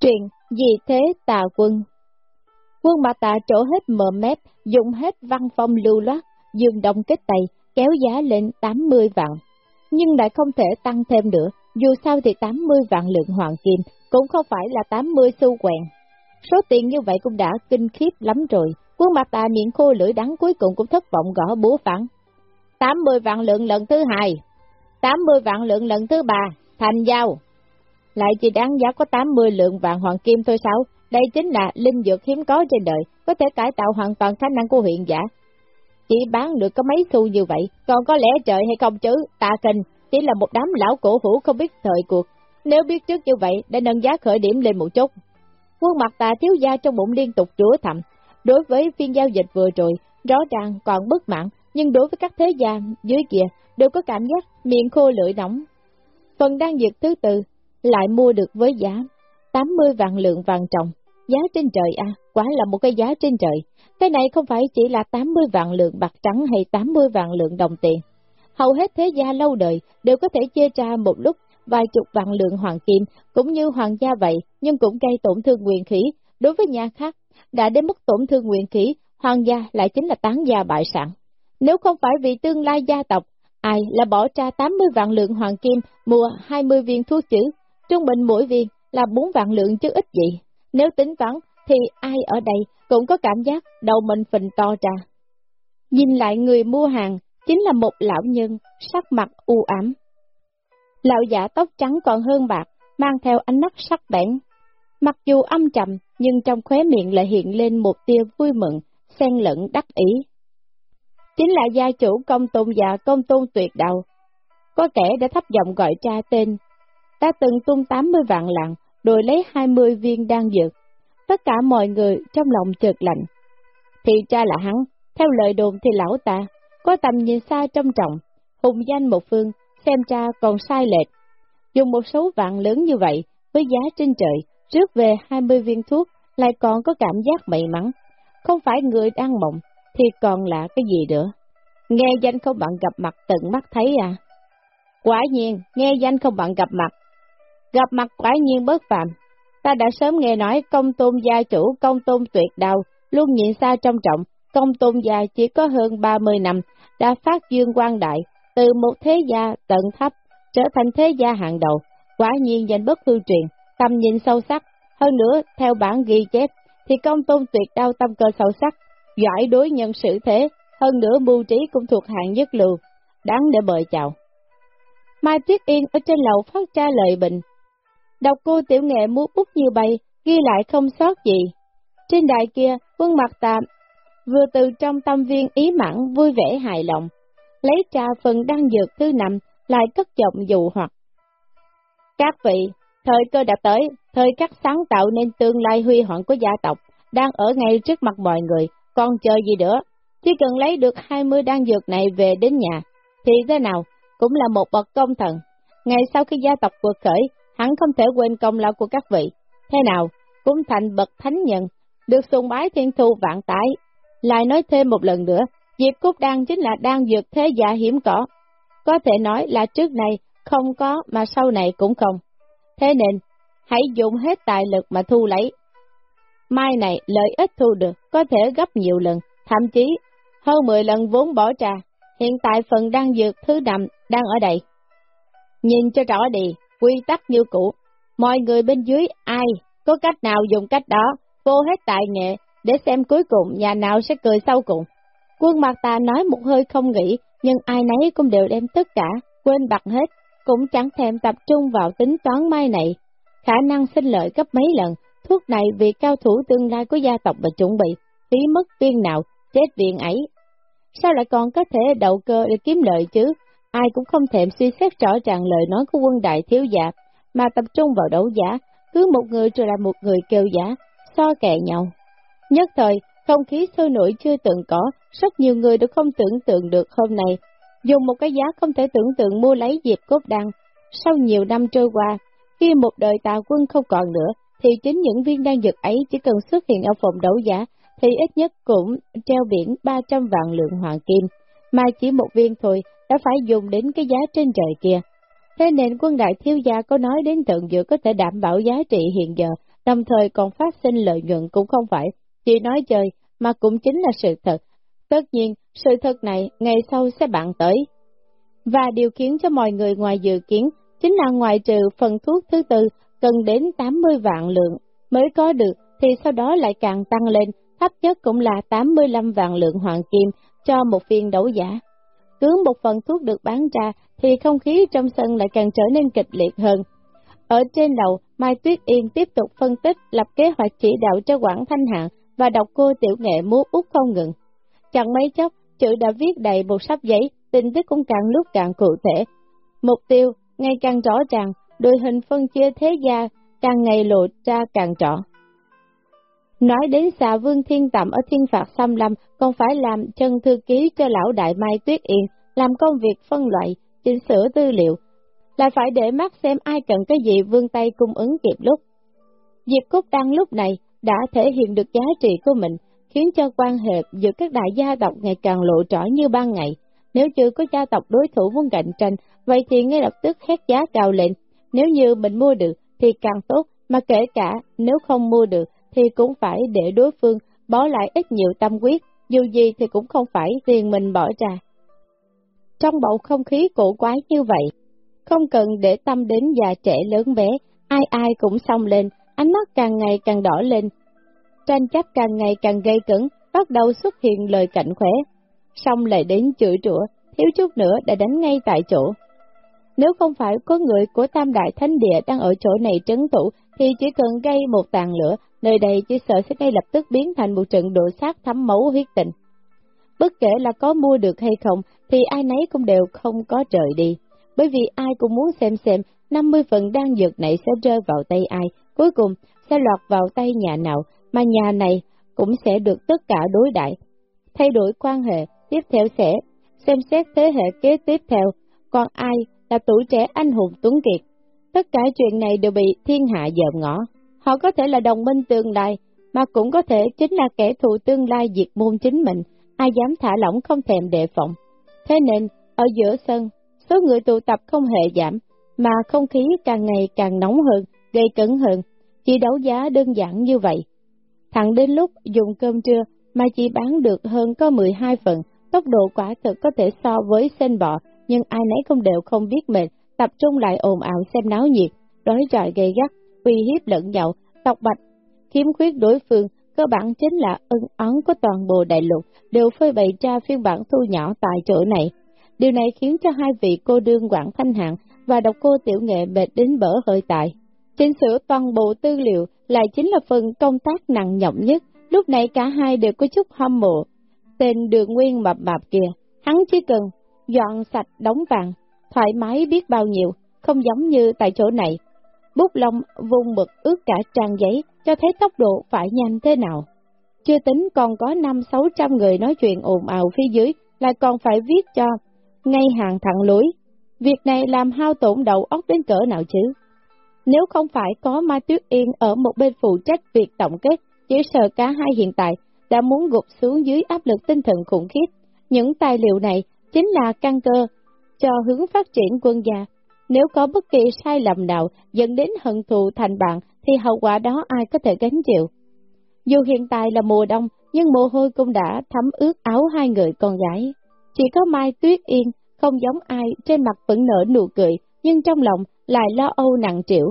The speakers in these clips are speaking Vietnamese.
Truyền, gì thế tà quân? Quân mà tà trổ hết mờ mép, dùng hết văn phong lưu loát, dương động kết tay, kéo giá lên 80 vạn. Nhưng lại không thể tăng thêm nữa, dù sao thì 80 vạn lượng hoàng kim, cũng không phải là 80 xu quẹn. Số tiền như vậy cũng đã kinh khiếp lắm rồi, quân mà tà miệng khô lưỡi đắng cuối cùng cũng thất vọng gõ búa phản. 80 vạn lượng lần thứ hai, 80 vạn lượng lần thứ ba, thành giao. Lại chỉ đáng giá có 80 lượng vàng hoàng kim thôi sao? Đây chính là linh dược hiếm có trên đời, có thể cải tạo hoàn toàn khả năng của huyện giả. Chỉ bán được có mấy xu như vậy, còn có lẽ trời hay không chứ, tạ kinh, chỉ là một đám lão cổ hủ không biết thời cuộc. Nếu biết trước như vậy, đã nâng giá khởi điểm lên một chút. Quân mặt tà thiếu gia trong bụng liên tục chúa thầm. Đối với phiên giao dịch vừa rồi, rõ ràng còn bất mãn, nhưng đối với các thế gia dưới kia, đều có cảm giác miệng khô lưỡi nóng. Phần đang dược thứ tư, lại mua được với giá 80 vạn lượng vàng trọng. Giá trên trời à, quả là một cái giá trên trời. Cái này không phải chỉ là 80 vạn lượng bạc trắng hay 80 vạn lượng đồng tiền. Hầu hết thế gia lâu đời đều có thể chia ra một lúc vài chục vạn lượng hoàng kim, cũng như hoàng gia vậy, nhưng cũng gây tổn thương quyền khí. Đối với nhà khác, đã đến mức tổn thương quyền khí, hoàng gia lại chính là tán gia bại sản. Nếu không phải vì tương lai gia tộc, ai là bỏ ra 80 vạn lượng hoàng kim mua 20 viên thuốc chữ, trung bình mỗi viên là 4 vạn lượng chứ ít gì. Nếu tính toán, thì ai ở đây cũng có cảm giác đầu mình phình to ra. Nhìn lại người mua hàng, chính là một lão nhân, sắc mặt u ám. Lão giả tóc trắng còn hơn bạc, mang theo ánh mắt sắc bén. Mặc dù âm trầm, nhưng trong khóe miệng lại hiện lên một tia vui mừng, xen lẫn đắc ý. Chính là gia chủ công tôn già công tôn tuyệt đầu. Có kẻ đã thấp giọng gọi cha tên, ta từng tung 80 vạn lạng, đổi lấy 20 viên đan dược. Tất cả mọi người trong lòng chợt lạnh. Thì cha là hắn, theo lời đồn thì lão ta, có tầm nhìn xa trong trọng, hùng danh một phương, xem cha còn sai lệch. Dùng một số vạn lớn như vậy, với giá trên trời, rước về 20 viên thuốc, lại còn có cảm giác may mắn. Không phải người đang mộng, thì còn là cái gì nữa? Nghe danh không bạn gặp mặt tận mắt thấy à? Quả nhiên, nghe danh không bạn gặp mặt. Gặp mặt quả nhiên bất phạm. Ta đã sớm nghe nói công tôn gia chủ công tôn tuyệt đào, luôn nhịn xa trong trọng, công tôn gia chỉ có hơn 30 năm, đã phát dương quan đại, từ một thế gia tận thấp, trở thành thế gia hàng đầu, quả nhiên danh bất hư truyền, tầm nhìn sâu sắc, hơn nữa, theo bản ghi chép, thì công tôn tuyệt đau tâm cơ sâu sắc, giỏi đối nhân xử thế, hơn nữa mưu trí cũng thuộc hạng nhất lưu, đáng để mời chào. Mai Tuyết Yên ở trên lầu phát ra lời bình. Đọc cô tiểu nghệ múa bút như bay, ghi lại không sót gì. Trên đài kia, quân mặt tạm, vừa từ trong tâm viên ý mãn vui vẻ hài lòng, lấy trà phần đăng dược thứ năm, lại cất giọng dụ hoặc. Các vị, thời cơ đã tới, thời khắc sáng tạo nên tương lai huy hoàng của gia tộc, đang ở ngay trước mặt mọi người, còn chờ gì nữa? Chỉ cần lấy được 20 đan dược này về đến nhà, thì thế nào, cũng là một bậc công thần. Ngày sau khi gia tộc vượt khởi, hắn không thể quên công lao của các vị. Thế nào, cũng thành bậc thánh nhân, được sùng bái thiên thu vạn tái. Lại nói thêm một lần nữa, Diệp Cúc Đan chính là đang dược thế giả hiểm cỏ. Có thể nói là trước này không có mà sau này cũng không. Thế nên, hãy dùng hết tài lực mà thu lấy. Mai này lợi ích thu được có thể gấp nhiều lần, thậm chí hơn 10 lần vốn bỏ ra. Hiện tại phần đang dược thứ năm đang ở đây. Nhìn cho rõ đi, quy tắc như cũ. Mọi người bên dưới ai có cách nào dùng cách đó, vô hết tài nghệ, để xem cuối cùng nhà nào sẽ cười sau cùng. Quân mặt ta nói một hơi không nghĩ, nhưng ai nấy cũng đều đem tất cả, quên bặt hết, cũng chẳng thèm tập trung vào tính toán mai này. Khả năng sinh lợi gấp mấy lần, thuốc này vì cao thủ tương lai của gia tộc mà chuẩn bị, phí mất viên nào, chết viện ấy. Sao lại còn có thể đậu cơ để kiếm lợi chứ? Ai cũng không thèm suy xét rõ ràng lời nói của quân đại thiếu giả mà tập trung vào đấu giá, cứ một người rồi lại một người kêu giá, so kè nhau. Nhất thời, không khí sôi nổi chưa từng có, rất nhiều người đều không tưởng tượng được hôm nay, dùng một cái giá không thể tưởng tượng mua lấy dịp cốt đăng. Sau nhiều năm trôi qua, khi một đời tà quân không còn nữa, thì chính những viên đan dược ấy chỉ cần xuất hiện ở phòng đấu giá, thì ít nhất cũng treo biển 300 vạn lượng hoàng kim, mà chỉ một viên thôi đã phải dùng đến cái giá trên trời kia. Thế nên quân đại thiếu gia có nói đến tận dược có thể đảm bảo giá trị hiện giờ đồng thời còn phát sinh lợi nhuận cũng không phải, chỉ nói chơi, mà cũng chính là sự thật. Tất nhiên, sự thật này ngày sau sẽ bạn tới. Và điều khiến cho mọi người ngoài dự kiến, chính là ngoài trừ phần thuốc thứ tư cần đến 80 vạn lượng mới có được, thì sau đó lại càng tăng lên, thấp nhất cũng là 85 vạn lượng hoàng kim cho một phiên đấu giá. Cứ một phần thuốc được bán ra thì không khí trong sân lại càng trở nên kịch liệt hơn. Ở trên đầu, Mai Tuyết Yên tiếp tục phân tích lập kế hoạch chỉ đạo cho Quảng Thanh Hạng và đọc cô tiểu nghệ múa út không ngừng. Chẳng mấy chốc, chữ đã viết đầy một sắp giấy, tin tức cũng càng lúc càng cụ thể. Mục tiêu ngày càng rõ ràng, đội hình phân chia thế gia càng ngày lộ ra càng rõ. Nói đến xà vương thiên tạm ở thiên phạt xâm lâm, còn phải làm chân thư ký cho lão đại Mai Tuyết Yên, làm công việc phân loại, chỉnh sửa tư liệu, lại phải để mắt xem ai cần cái gì vương tay cung ứng kịp lúc. Diệp Cúc Đăng lúc này đã thể hiện được giá trị của mình, khiến cho quan hệ giữa các đại gia tộc ngày càng lộ rõ như ban ngày. Nếu chưa có gia tộc đối thủ muốn cạnh tranh, vậy thì ngay lập tức hét giá cao lên. Nếu như mình mua được thì càng tốt, mà kể cả nếu không mua được thì cũng phải để đối phương bỏ lại ít nhiều tâm quyết, dù gì thì cũng không phải tiền mình bỏ ra. Trong bầu không khí cổ quái như vậy, không cần để tâm đến già trẻ lớn bé, ai ai cũng xông lên, ánh mắt càng ngày càng đỏ lên. Tranh chấp càng ngày càng gây cứng, bắt đầu xuất hiện lời cảnh khỏe. Xong lại đến chửi rủa, thiếu chút nữa đã đánh ngay tại chỗ. Nếu không phải có người của Tam Đại Thánh Địa đang ở chỗ này trấn thủ, thì chỉ cần gây một tàn lửa, nơi đây chỉ sợ sẽ ngay lập tức biến thành một trận đổ sát thấm máu huyết tình. Bất kể là có mua được hay không, thì ai nấy cũng đều không có trời đi, bởi vì ai cũng muốn xem xem 50 phần đan dược này sẽ rơi vào tay ai, cuối cùng sẽ lọt vào tay nhà nào, mà nhà này cũng sẽ được tất cả đối đại. Thay đổi quan hệ, tiếp theo sẽ xem xét thế hệ kế tiếp theo, còn ai là tuổi trẻ anh hùng tuấn kiệt. Tất cả chuyện này đều bị thiên hạ dòm ngõ. Họ có thể là đồng minh tương lai, mà cũng có thể chính là kẻ thù tương lai diệt môn chính mình, ai dám thả lỏng không thèm đề phòng. Thế nên, ở giữa sân, số người tụ tập không hề giảm, mà không khí càng ngày càng nóng hơn, gây cứng hơn, chỉ đấu giá đơn giản như vậy. Thẳng đến lúc dùng cơm trưa mà chỉ bán được hơn có 12 phần, tốc độ quả thực có thể so với sen bọ, nhưng ai nấy không đều không biết mệt, tập trung lại ồn ào xem náo nhiệt, đói trọi gây gắt, uy hiếp lẫn nhau, tọc bạch, khiếm khuyết đối phương, cơ bản chính là ân ấn của toàn bộ đại lục, đều phơi bày ra phiên bản thu nhỏ tại chỗ này. Điều này khiến cho hai vị cô đương Quảng Thanh Hạng và độc cô tiểu nghệ mệt đến bở hơi tại. Chỉnh sửa toàn bộ tư liệu lại chính là phần công tác nặng nhọc nhất, lúc này cả hai đều có chút hâm mộ. Tên đường nguyên mập mạp kìa, hắn chỉ cần dọn sạch đóng vàng, thoải mái biết bao nhiêu, không giống như tại chỗ này. Bút lông vung mực ướt cả trang giấy, cho thấy tốc độ phải nhanh thế nào. Chưa tính còn có năm sáu trăm người nói chuyện ồn ào phía dưới, lại còn phải viết cho ngay hàng thẳng lối. Việc này làm hao tổn đầu óc đến cỡ nào chứ? Nếu không phải có Mai Tuyết Yên ở một bên phụ trách việc tổng kết, chỉ sợ cả hai hiện tại đã muốn gục xuống dưới áp lực tinh thần khủng khiếp. Những tài liệu này chính là căn cơ cho hướng phát triển quân gia. Nếu có bất kỳ sai lầm nào dẫn đến hận thù thành bạn, thì hậu quả đó ai có thể gánh chịu. Dù hiện tại là mùa đông, nhưng mồ hôi cũng đã thấm ướt áo hai người con gái. Chỉ có Mai Tuyết Yên, không giống ai, trên mặt vẫn nở nụ cười, nhưng trong lòng lại lo âu nặng triệu.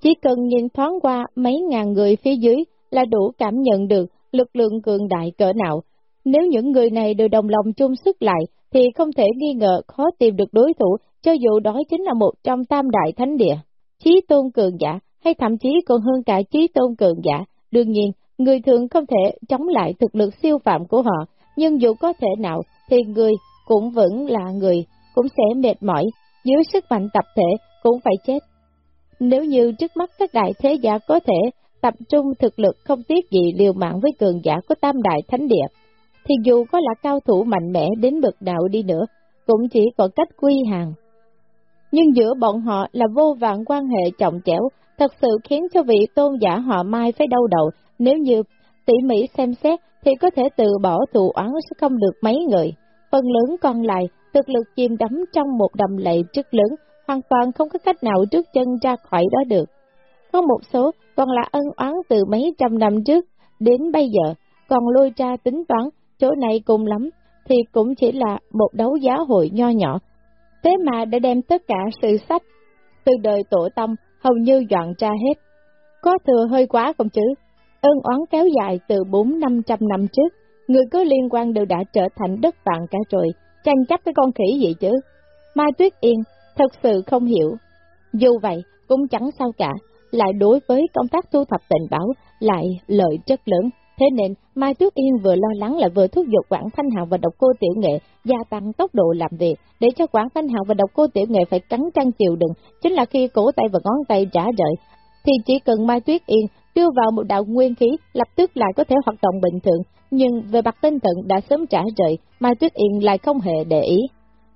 Chỉ cần nhìn thoáng qua mấy ngàn người phía dưới là đủ cảm nhận được lực lượng cường đại cỡ nào. Nếu những người này đều đồng lòng chung sức lại, thì không thể nghi ngờ khó tìm được đối thủ, cho dù đó chính là một trong tam đại thánh địa. trí tôn cường giả, hay thậm chí còn hơn cả trí tôn cường giả, đương nhiên, người thường không thể chống lại thực lực siêu phạm của họ, nhưng dù có thể nào, thì người cũng vẫn là người, cũng sẽ mệt mỏi, dưới sức mạnh tập thể cũng phải chết. Nếu như trước mắt các đại thế giả có thể tập trung thực lực không tiếc gì liều mạng với cường giả của tam đại thánh địa, thì dù có là cao thủ mạnh mẽ đến bậc đạo đi nữa, cũng chỉ có cách quy hàng. Nhưng giữa bọn họ là vô vạn quan hệ trọng chéo, thật sự khiến cho vị tôn giả họ mai phải đau đầu, nếu như tỉ mỉ xem xét thì có thể từ bỏ thù oán sẽ không được mấy người. Phần lớn còn lại, thực lực chìm đắm trong một đầm lầy rất lớn, hoàn toàn không có cách nào trước chân ra khỏi đó được. có một số còn là ân oán từ mấy trăm năm trước đến bây giờ, còn lôi ra tính toán, chỗ này cùng lắm, thì cũng chỉ là một đấu giá hội nho nhỏ. Thế mà đã đem tất cả sự sách, từ đời tổ tông, hầu như dọn ra hết. Có thừa hơi quá không chứ? ơn oán kéo dài từ bốn năm trăm năm trước, người có liên quan đều đã trở thành đất vạn cả rồi, tranh chấp cái con khỉ gì chứ? Mai Tuyết Yên thật sự không hiểu. Dù vậy, cũng chẳng sao cả, lại đối với công tác thu thập tình báo lại lợi rất lớn. Thế nên, Mai Tuyết Yên vừa lo lắng là vừa thúc giục Quảng Thanh Hạo và độc cô Tiểu Nghệ gia tăng tốc độ làm việc, để cho Quảng Thanh Hạo và độc cô Tiểu Nghệ phải cắn răng chịu đựng, chính là khi cổ tay và ngón tay trả rời, thì chỉ cần Mai Tuyết Yên đưa vào một đạo nguyên khí, lập tức lại có thể hoạt động bình thường, nhưng về mặt tinh thần đã sớm trả rời, Mai Tuyết Yên lại không hề để ý.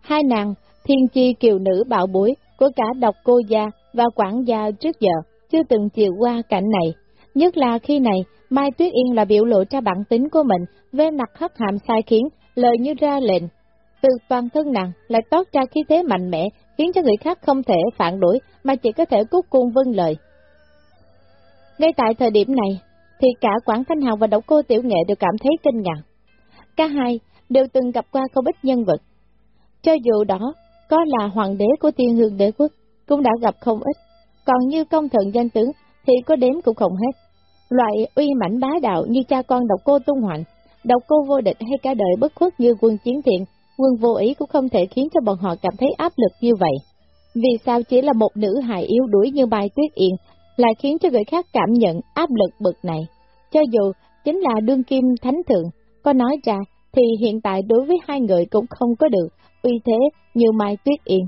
Hai nàng, thiên chi kiều nữ bạo bối của cả độc cô gia và quản gia trước giờ, chưa từng chịu qua cảnh này. Nhất là khi này, Mai Tuyết Yên là biểu lộ ra bản tính của mình, về mặt hất hàm sai khiến, lời như ra lệnh. Từ toàn thân nàng lại toát ra khí thế mạnh mẽ, khiến cho người khác không thể phản đối, mà chỉ có thể cút cung vâng lời. Ngay tại thời điểm này, thì cả Quảng Thanh Hào và Đậu Cô Tiểu Nghệ đều cảm thấy kinh ngạc. Cả hai đều từng gặp qua không ít nhân vật. Cho dù đó có là hoàng đế của tiên hương đế quốc, cũng đã gặp không ít, còn như công thần danh tướng thì có đếm cũng không hết. Loại uy mãnh bá đạo như cha con độc cô tung hoành, độc cô vô địch hay cả đời bất khuất như quân chiến thiện, quân vô ý cũng không thể khiến cho bọn họ cảm thấy áp lực như vậy. Vì sao chỉ là một nữ hài yếu đuối như bài tuyết yên lại khiến cho người khác cảm nhận áp lực bực này? Cho dù chính là đương kim thánh thượng, có nói ra thì hiện tại đối với hai người cũng không có được uy thế như Mai Tuyết Yên.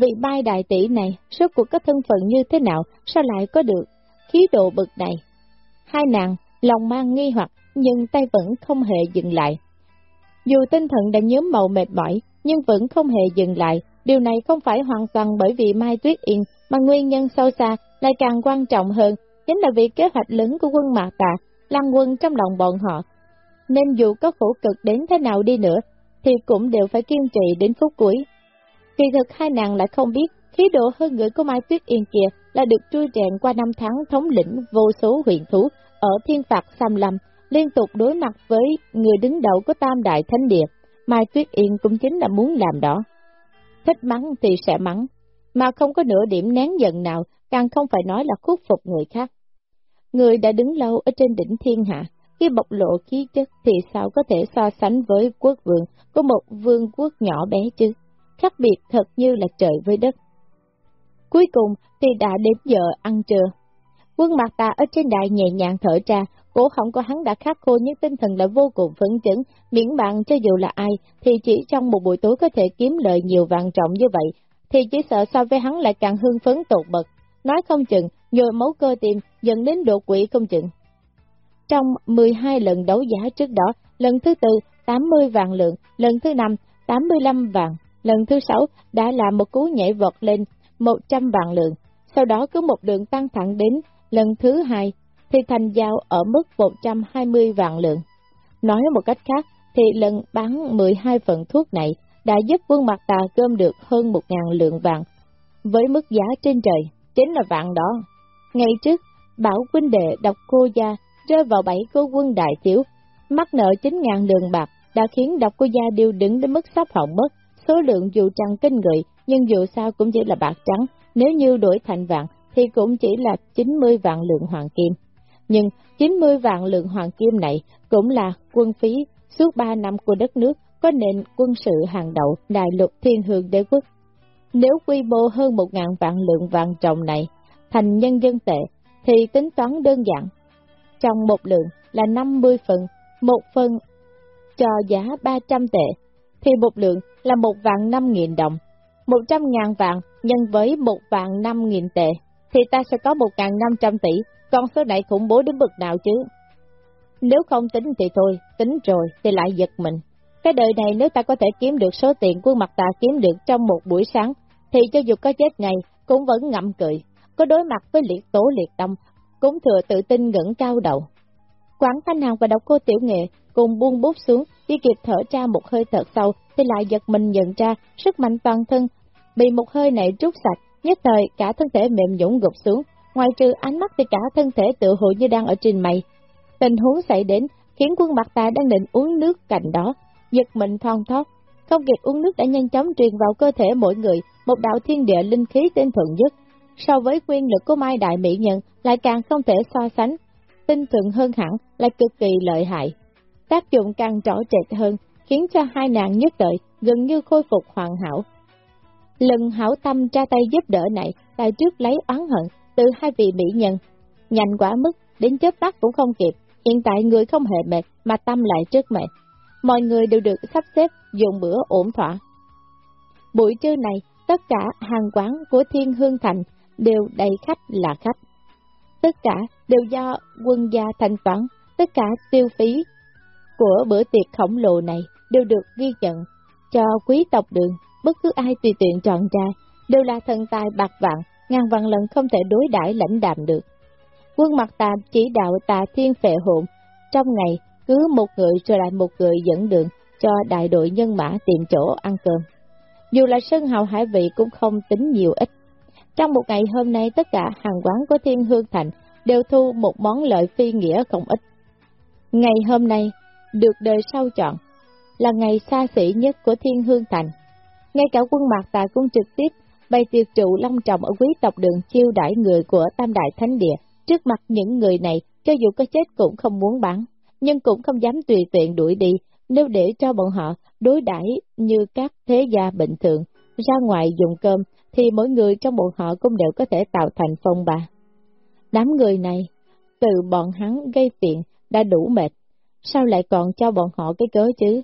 Vị bai đại tỷ này, số cuộc có thân phận như thế nào, sao lại có được khí độ bực này? Hai nàng, lòng mang nghi hoặc, nhưng tay vẫn không hề dừng lại. Dù tinh thần đã nhóm màu mệt mỏi, nhưng vẫn không hề dừng lại. Điều này không phải hoàn toàn bởi vì Mai Tuyết Yên, mà nguyên nhân sâu xa lại càng quan trọng hơn, chính là vì kế hoạch lớn của quân Mạc Tà, lăng quân trong lòng bọn họ. Nên dù có khổ cực đến thế nào đi nữa, thì cũng đều phải kiên trì đến phút cuối. Kỳ thực hai nàng lại không biết, khí độ hơn người của Mai Tuyết Yên kia là được trui rèn qua năm tháng thống lĩnh vô số huyện thú ở thiên phạt Sam Lâm, liên tục đối mặt với người đứng đầu của Tam Đại Thánh Địa. Mai Tuyết Yên cũng chính là muốn làm đó. Thích mắng thì sẽ mắng, mà không có nửa điểm nén giận nào, càng không phải nói là khuất phục người khác. Người đã đứng lâu ở trên đỉnh thiên hạ, khi bộc lộ khí chất thì sao có thể so sánh với quốc vương của một vương quốc nhỏ bé chứ? Khác biệt thật như là trời với đất. Cuối cùng thì đã đến giờ ăn trưa. Quân mặt ta ở trên đài nhẹ nhàng thở ra, cổ họng của hắn đã khát khô nhưng tinh thần lại vô cùng phấn chấn, miễn bạn cho dù là ai thì chỉ trong một buổi tối có thể kiếm lợi nhiều vàng trọng như vậy, thì chỉ sợ so với hắn lại càng hưng phấn tột bậc, nói không chừng, nhồi máu cơ tim dẫn đến độ quỷ không chừng. Trong 12 lần đấu giá trước đó, lần thứ tư 80 vàng lượng, lần thứ năm 85 vàng, lần thứ sáu đã là một cú nhảy vọt lên 100 vạn lượng, sau đó cứ một đường tăng thẳng đến lần thứ hai thì thành giao ở mức 120 vạn lượng. Nói một cách khác thì lần bán 12 phần thuốc này đã giúp quân mặt tà gom được hơn 1.000 lượng vàng, với mức giá trên trời, chính là vạn đó. Ngày trước, bảo huynh đệ đọc cô gia rơi vào bẫy cô quân đại tiểu, mắc nợ 9.000 lượng bạc đã khiến Đọc cô gia điêu đứng đến mức sắp hỏng mất, số lượng dù trăng kinh người, nhưng dù sao cũng chỉ là bạc trắng, nếu như đổi thành vàng thì cũng chỉ là 90 vạn lượng hoàng kim. Nhưng 90 vạn lượng hoàng kim này cũng là quân phí suốt 3 năm của đất nước có nền quân sự hàng đầu đại lục thiên hương đế quốc. Nếu quy mô hơn 1.000 vạn lượng vàng trọng này thành nhân dân tệ thì tính toán đơn giản. Trong một lượng là 50 phần, một phần cho giá 300 tệ, thì một lượng là một vạn 5.000 đồng. 100 ngàn vạn nhân với một vạn 5.000 tệ, thì ta sẽ có 1.500 tỷ, con số này khủng bố đến bực nào chứ? Nếu không tính thì thôi, tính rồi thì lại giật mình. Cái đời này nếu ta có thể kiếm được số tiền quân mặt ta kiếm được trong một buổi sáng, thì cho dù có chết ngày, cũng vẫn ngậm cười. Có đối mặt với liệt tố liệt tâm, cũng thừa tự tin ngẩng cao đầu. Quảng Thanh Hằng và độc cô tiểu nghệ cùng buông bút xuống, chỉ kịp thở ra một hơi thật sâu, thì lại giật mình nhận ra sức mạnh toàn thân, bị một hơi này rút sạch, nhất thời cả thân thể mềm nhũn gục xuống, ngoài trừ ánh mắt thì cả thân thể tự hồ như đang ở trên mây. Tình huống xảy đến khiến quân mặt ta đang định uống nước cạnh đó, giật mình thon thót. Không kịp uống nước đã nhanh chóng truyền vào cơ thể mỗi người, một đạo thiên địa linh khí tinh thuận nhất. So với nguyên lực của Mai Đại Mỹ Nhân lại càng không thể so sánh, tinh thuận hơn hẳn lại cực kỳ lợi hại. Tác dụng càng rõ rệt hơn, khiến cho hai nạn nhất đợi gần như khôi phục hoàn hảo. Lần hảo tâm ra tay giúp đỡ này, tại trước lấy oán hận từ hai vị mỹ nhân. Nhanh quá mức, đến chớp mắt cũng không kịp, hiện tại người không hề mệt mà tâm lại trước mệt. Mọi người đều được sắp xếp dùng bữa ổn thỏa. Buổi trưa này, tất cả hàng quán của Thiên Hương Thành đều đầy khách là khách. Tất cả đều do quân gia thanh toán, tất cả tiêu phí của bữa tiệc khổng lồ này đều được ghi nhận cho quý tộc đường, bất cứ ai tùy tiện chọn ra, đều là thần tài bạc vạn, ngàn vạn lần không thể đối đãi lãnh đạm được. Quân mặt tạm chỉ đạo tà thiên phệ hụn, trong ngày cứ một người rồi lại một người dẫn đường cho đại đội nhân mã tìm chỗ ăn cơm. Dù là sân hào hải vị cũng không tính nhiều ít. Trong một ngày hôm nay tất cả hàng quán của Thiên Hương Thành đều thu một món lợi phi nghĩa không ít. Ngày hôm nay, được đời sau chọn, là ngày xa xỉ nhất của Thiên Hương Thành. Ngay cả quân Mạc Tà cũng trực tiếp bày tiệc trụ long trọng ở quý tộc đường chiêu đãi người của Tam Đại Thánh Địa, trước mặt những người này, cho dù có chết cũng không muốn bắn, nhưng cũng không dám tùy tiện đuổi đi, nếu để cho bọn họ đối đãi như các thế gia bình thường, ra ngoài dùng cơm, thì mỗi người trong bọn họ cũng đều có thể tạo thành phong ba. Đám người này, từ bọn hắn gây phiền đã đủ mệt, sao lại còn cho bọn họ cái cớ chứ?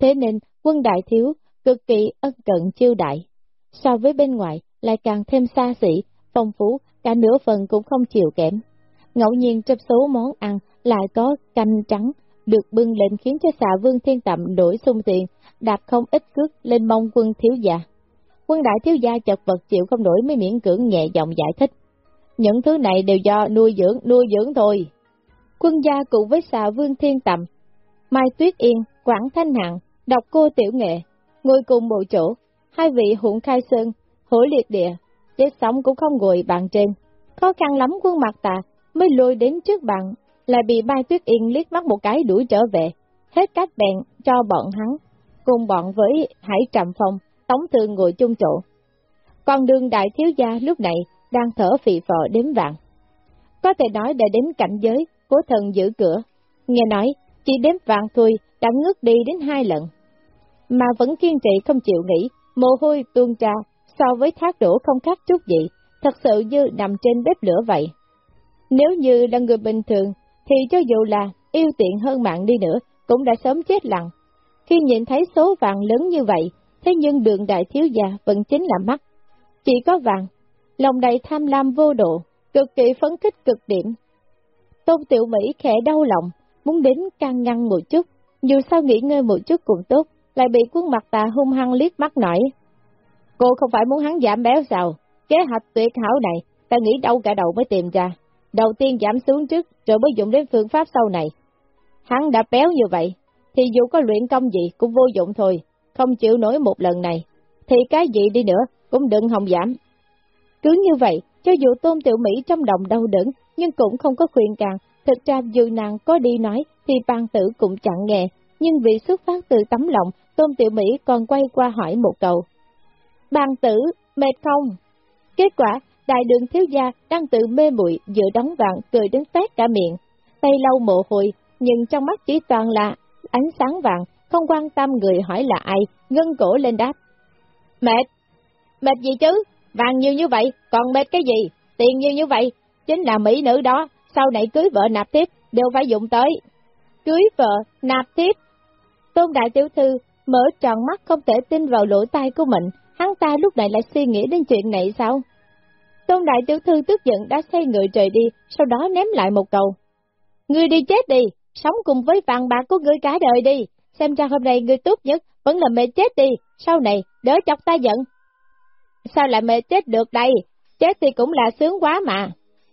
Thế nên, quân đại thiếu cực kỳ ân cận chiêu đại. So với bên ngoài, lại càng thêm xa xỉ, phong phú, cả nửa phần cũng không chịu kém. Ngẫu nhiên trong số món ăn lại có canh trắng, được bưng lên khiến cho xà vương thiên tạm đổi sung tiền, đạp không ít cước lên mông quân thiếu gia. Quân đại thiếu gia chật vật chịu không nổi mới miễn cưỡng nhẹ giọng giải thích. Những thứ này đều do nuôi dưỡng, nuôi dưỡng thôi. Quân gia cùng với xà vương thiên tầm, Mai Tuyết Yên, Quảng Thanh Hạng, đọc cô tiểu nghệ, ngồi cùng bộ chỗ, hai vị hụn khai sơn, hổ liệt địa, chết sống cũng không ngồi bàn trên. Khó khăn lắm quân mặt tà mới lôi đến trước bàn, lại bị Mai Tuyết Yên liếc mắt một cái đuổi trở về, hết cách bèn cho bọn hắn, cùng bọn với Hải Trầm Phong, Tống Thương ngồi chung chỗ. Còn đường đại thiếu gia lúc này đang thở phì phò đếm vạn. Có thể nói đã đến cảnh giới của thần giữ cửa. Nghe nói, chỉ đếm vạn thôi đã ngước đi đến hai lần. Mà vẫn kiên trì không chịu nghỉ, mồ hôi tuôn ra, so với thác đổ không khác chút gì, thật sự như nằm trên bếp lửa vậy. Nếu như là người bình thường, thì cho dù là yêu tiện hơn mạng đi nữa, cũng đã sớm chết lặng. Khi nhìn thấy số vàng lớn như vậy, thế nhưng đường đại thiếu gia vẫn chính là mắt. Chỉ có vàng, lòng đầy tham lam vô độ, cực kỳ phấn khích cực điểm. Tôn Tiểu Mỹ khẽ đau lòng, muốn đến can ngăn một chút, dù sao nghỉ ngơi một chút cũng tốt, lại bị quân mặt tà hung hăng liếc mắt nổi. Cô không phải muốn hắn giảm béo sao? Kế hoạch tuyệt hảo này, ta nghĩ đâu cả đầu mới tìm ra. Đầu tiên giảm xuống trước, rồi mới dùng đến phương pháp sau này. Hắn đã béo như vậy, thì dù có luyện công gì cũng vô dụng thôi, không chịu nổi một lần này. Thì cái gì đi nữa, cũng đừng hòng giảm. Cứ như vậy, cho dù Tôn Tiểu Mỹ trong lòng đau đớn, nhưng cũng không có khuyên càng. Thực ra dù nàng có đi nói, thì bàn tử cũng chẳng nghe. Nhưng vì xuất phát từ tấm lòng, Tôn Tiểu Mỹ còn quay qua hỏi một câu. Bàn tử, mệt không? Kết quả, đại đường thiếu gia đang tự mê muội giữa đóng vạn cười đến tét cả miệng. Tay lâu mồ hôi, nhưng trong mắt chỉ toàn là ánh sáng vàng, không quan tâm người hỏi là ai, ngân cổ lên đáp. Mệt, mệt gì chứ, vàng nhiều như vậy, còn mệt cái gì, tiền nhiều như vậy, chính là mỹ nữ đó, sau này cưới vợ nạp tiếp, đều phải dụng tới. Cưới vợ, nạp tiếp. Tôn đại tiểu thư mở tròn mắt không thể tin vào lỗ tai của mình, hắn ta lúc này lại suy nghĩ đến chuyện này sao? Tôn đại tiểu thư tức giận đã xoay người trời đi, sau đó ném lại một câu. Ngươi đi chết đi, sống cùng với vàng bạc của ngươi cả đời đi, xem ra hôm nay ngươi tốt nhất vẫn là mẹ chết đi, sau này đỡ chọc ta giận. Sao lại mẹ chết được đây, chết thì cũng là sướng quá mà.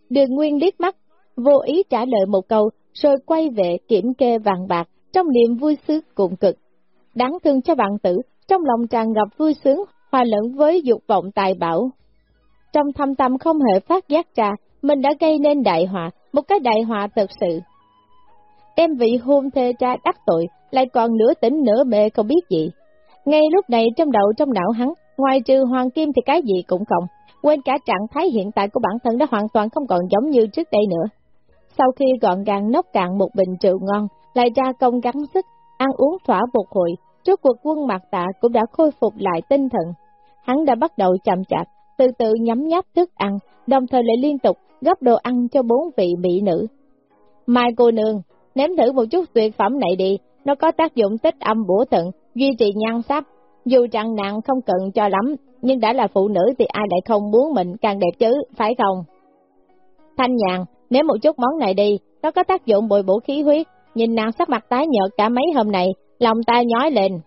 Đường Nguyên liếc mắt, vô ý trả lời một câu, rồi quay về kiểm kê vàng bạc, trong niềm vui sướng cùng cực. Đáng thương cho bạn tử, trong lòng tràn ngập vui sướng, hòa lẫn với dục vọng tài bảo. trong thâm tâm không hề phát giác ra, mình đã gây nên đại họa, một cái đại họa thật sự. Em vị hôn thê cha đắc tội, lại còn nửa tỉnh nửa mê không biết gì. Ngay lúc này trong đầu trong não hắn, ngoài trừ hoàng kim thì cái gì cũng không, quên cả trạng thái hiện tại của bản thân đã hoàn toàn không còn giống như trước đây nữa. Sau khi gọn gàng nốc cạn một bình rượu ngon, lại ra công gắng sức, ăn uống thỏa một hồi, trước cuộc quân mặt tạ cũng đã khôi phục lại tinh thần. Hắn đã bắt đầu chậm chạp, từ từ nhắm nháp thức ăn, đồng thời lại liên tục gấp đồ ăn cho bốn vị mỹ nữ. Mai cô nương, nếm thử một chút tuyệt phẩm này đi, nó có tác dụng tích âm bổ thận, duy trì nhan sắc. Dù trạng nặng không cần cho lắm, nhưng đã là phụ nữ thì ai lại không muốn mình càng đẹp chứ, phải không? Thanh nhàn, nếu một chút món này đi, nó có tác dụng bồi bổ khí huyết, nhìn nàng sắc mặt tái nhợt cả mấy hôm này, lòng ta nhói lên.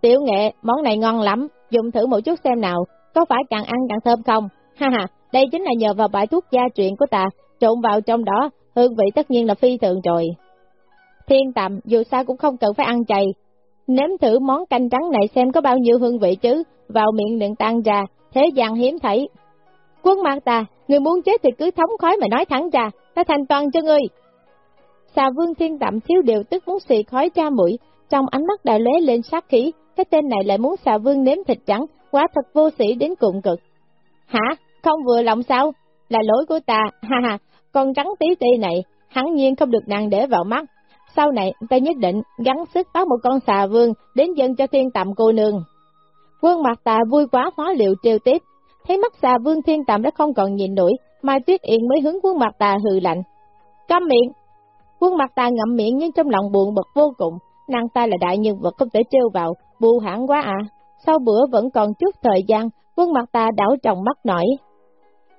Tiểu nghệ, món này ngon lắm, dùng thử một chút xem nào, có phải càng ăn càng thơm không? Ha ha, đây chính là nhờ vào bài thuốc gia truyền của ta, trộn vào trong đó, hương vị tất nhiên là phi thường rồi. Thiên tầm, dù sao cũng không cần phải ăn chay. Nếm thử món canh trắng này xem có bao nhiêu hương vị chứ, vào miệng đừng tan ra, thế gian hiếm thấy. Quân mạng ta, người muốn chết thì cứ thống khói mà nói thẳng ra, ta thành toàn cho ngươi. Xà vương thiên tạm thiếu điều tức muốn xì khói ra mũi, trong ánh mắt đã lóe lên sát khí, cái tên này lại muốn xà vương nếm thịt trắng, quá thật vô sĩ đến cụm cực. Hả? Không vừa lòng sao? Là lỗi của ta, ha ha, con trắng tí ti này, hẳn nhiên không được nàng để vào mắt. Sau này, ta nhất định gắn sức bắt một con xà vương đến dân cho thiên tạm cô nương. Quân mặt tà vui quá hóa liệu trêu tiếp, thấy mắt xà vương thiên tạm đã không còn nhìn nổi, Mai Tuyết Yên mới hướng quân mặt tà hừ lạnh. Câm miệng! Quân mặt tà ngậm miệng nhưng trong lòng buồn bực vô cùng, nàng ta là đại nhân vật không thể trêu vào, bù hãng quá à. Sau bữa vẫn còn chút thời gian, quân mặt ta đảo trọng mắt nổi.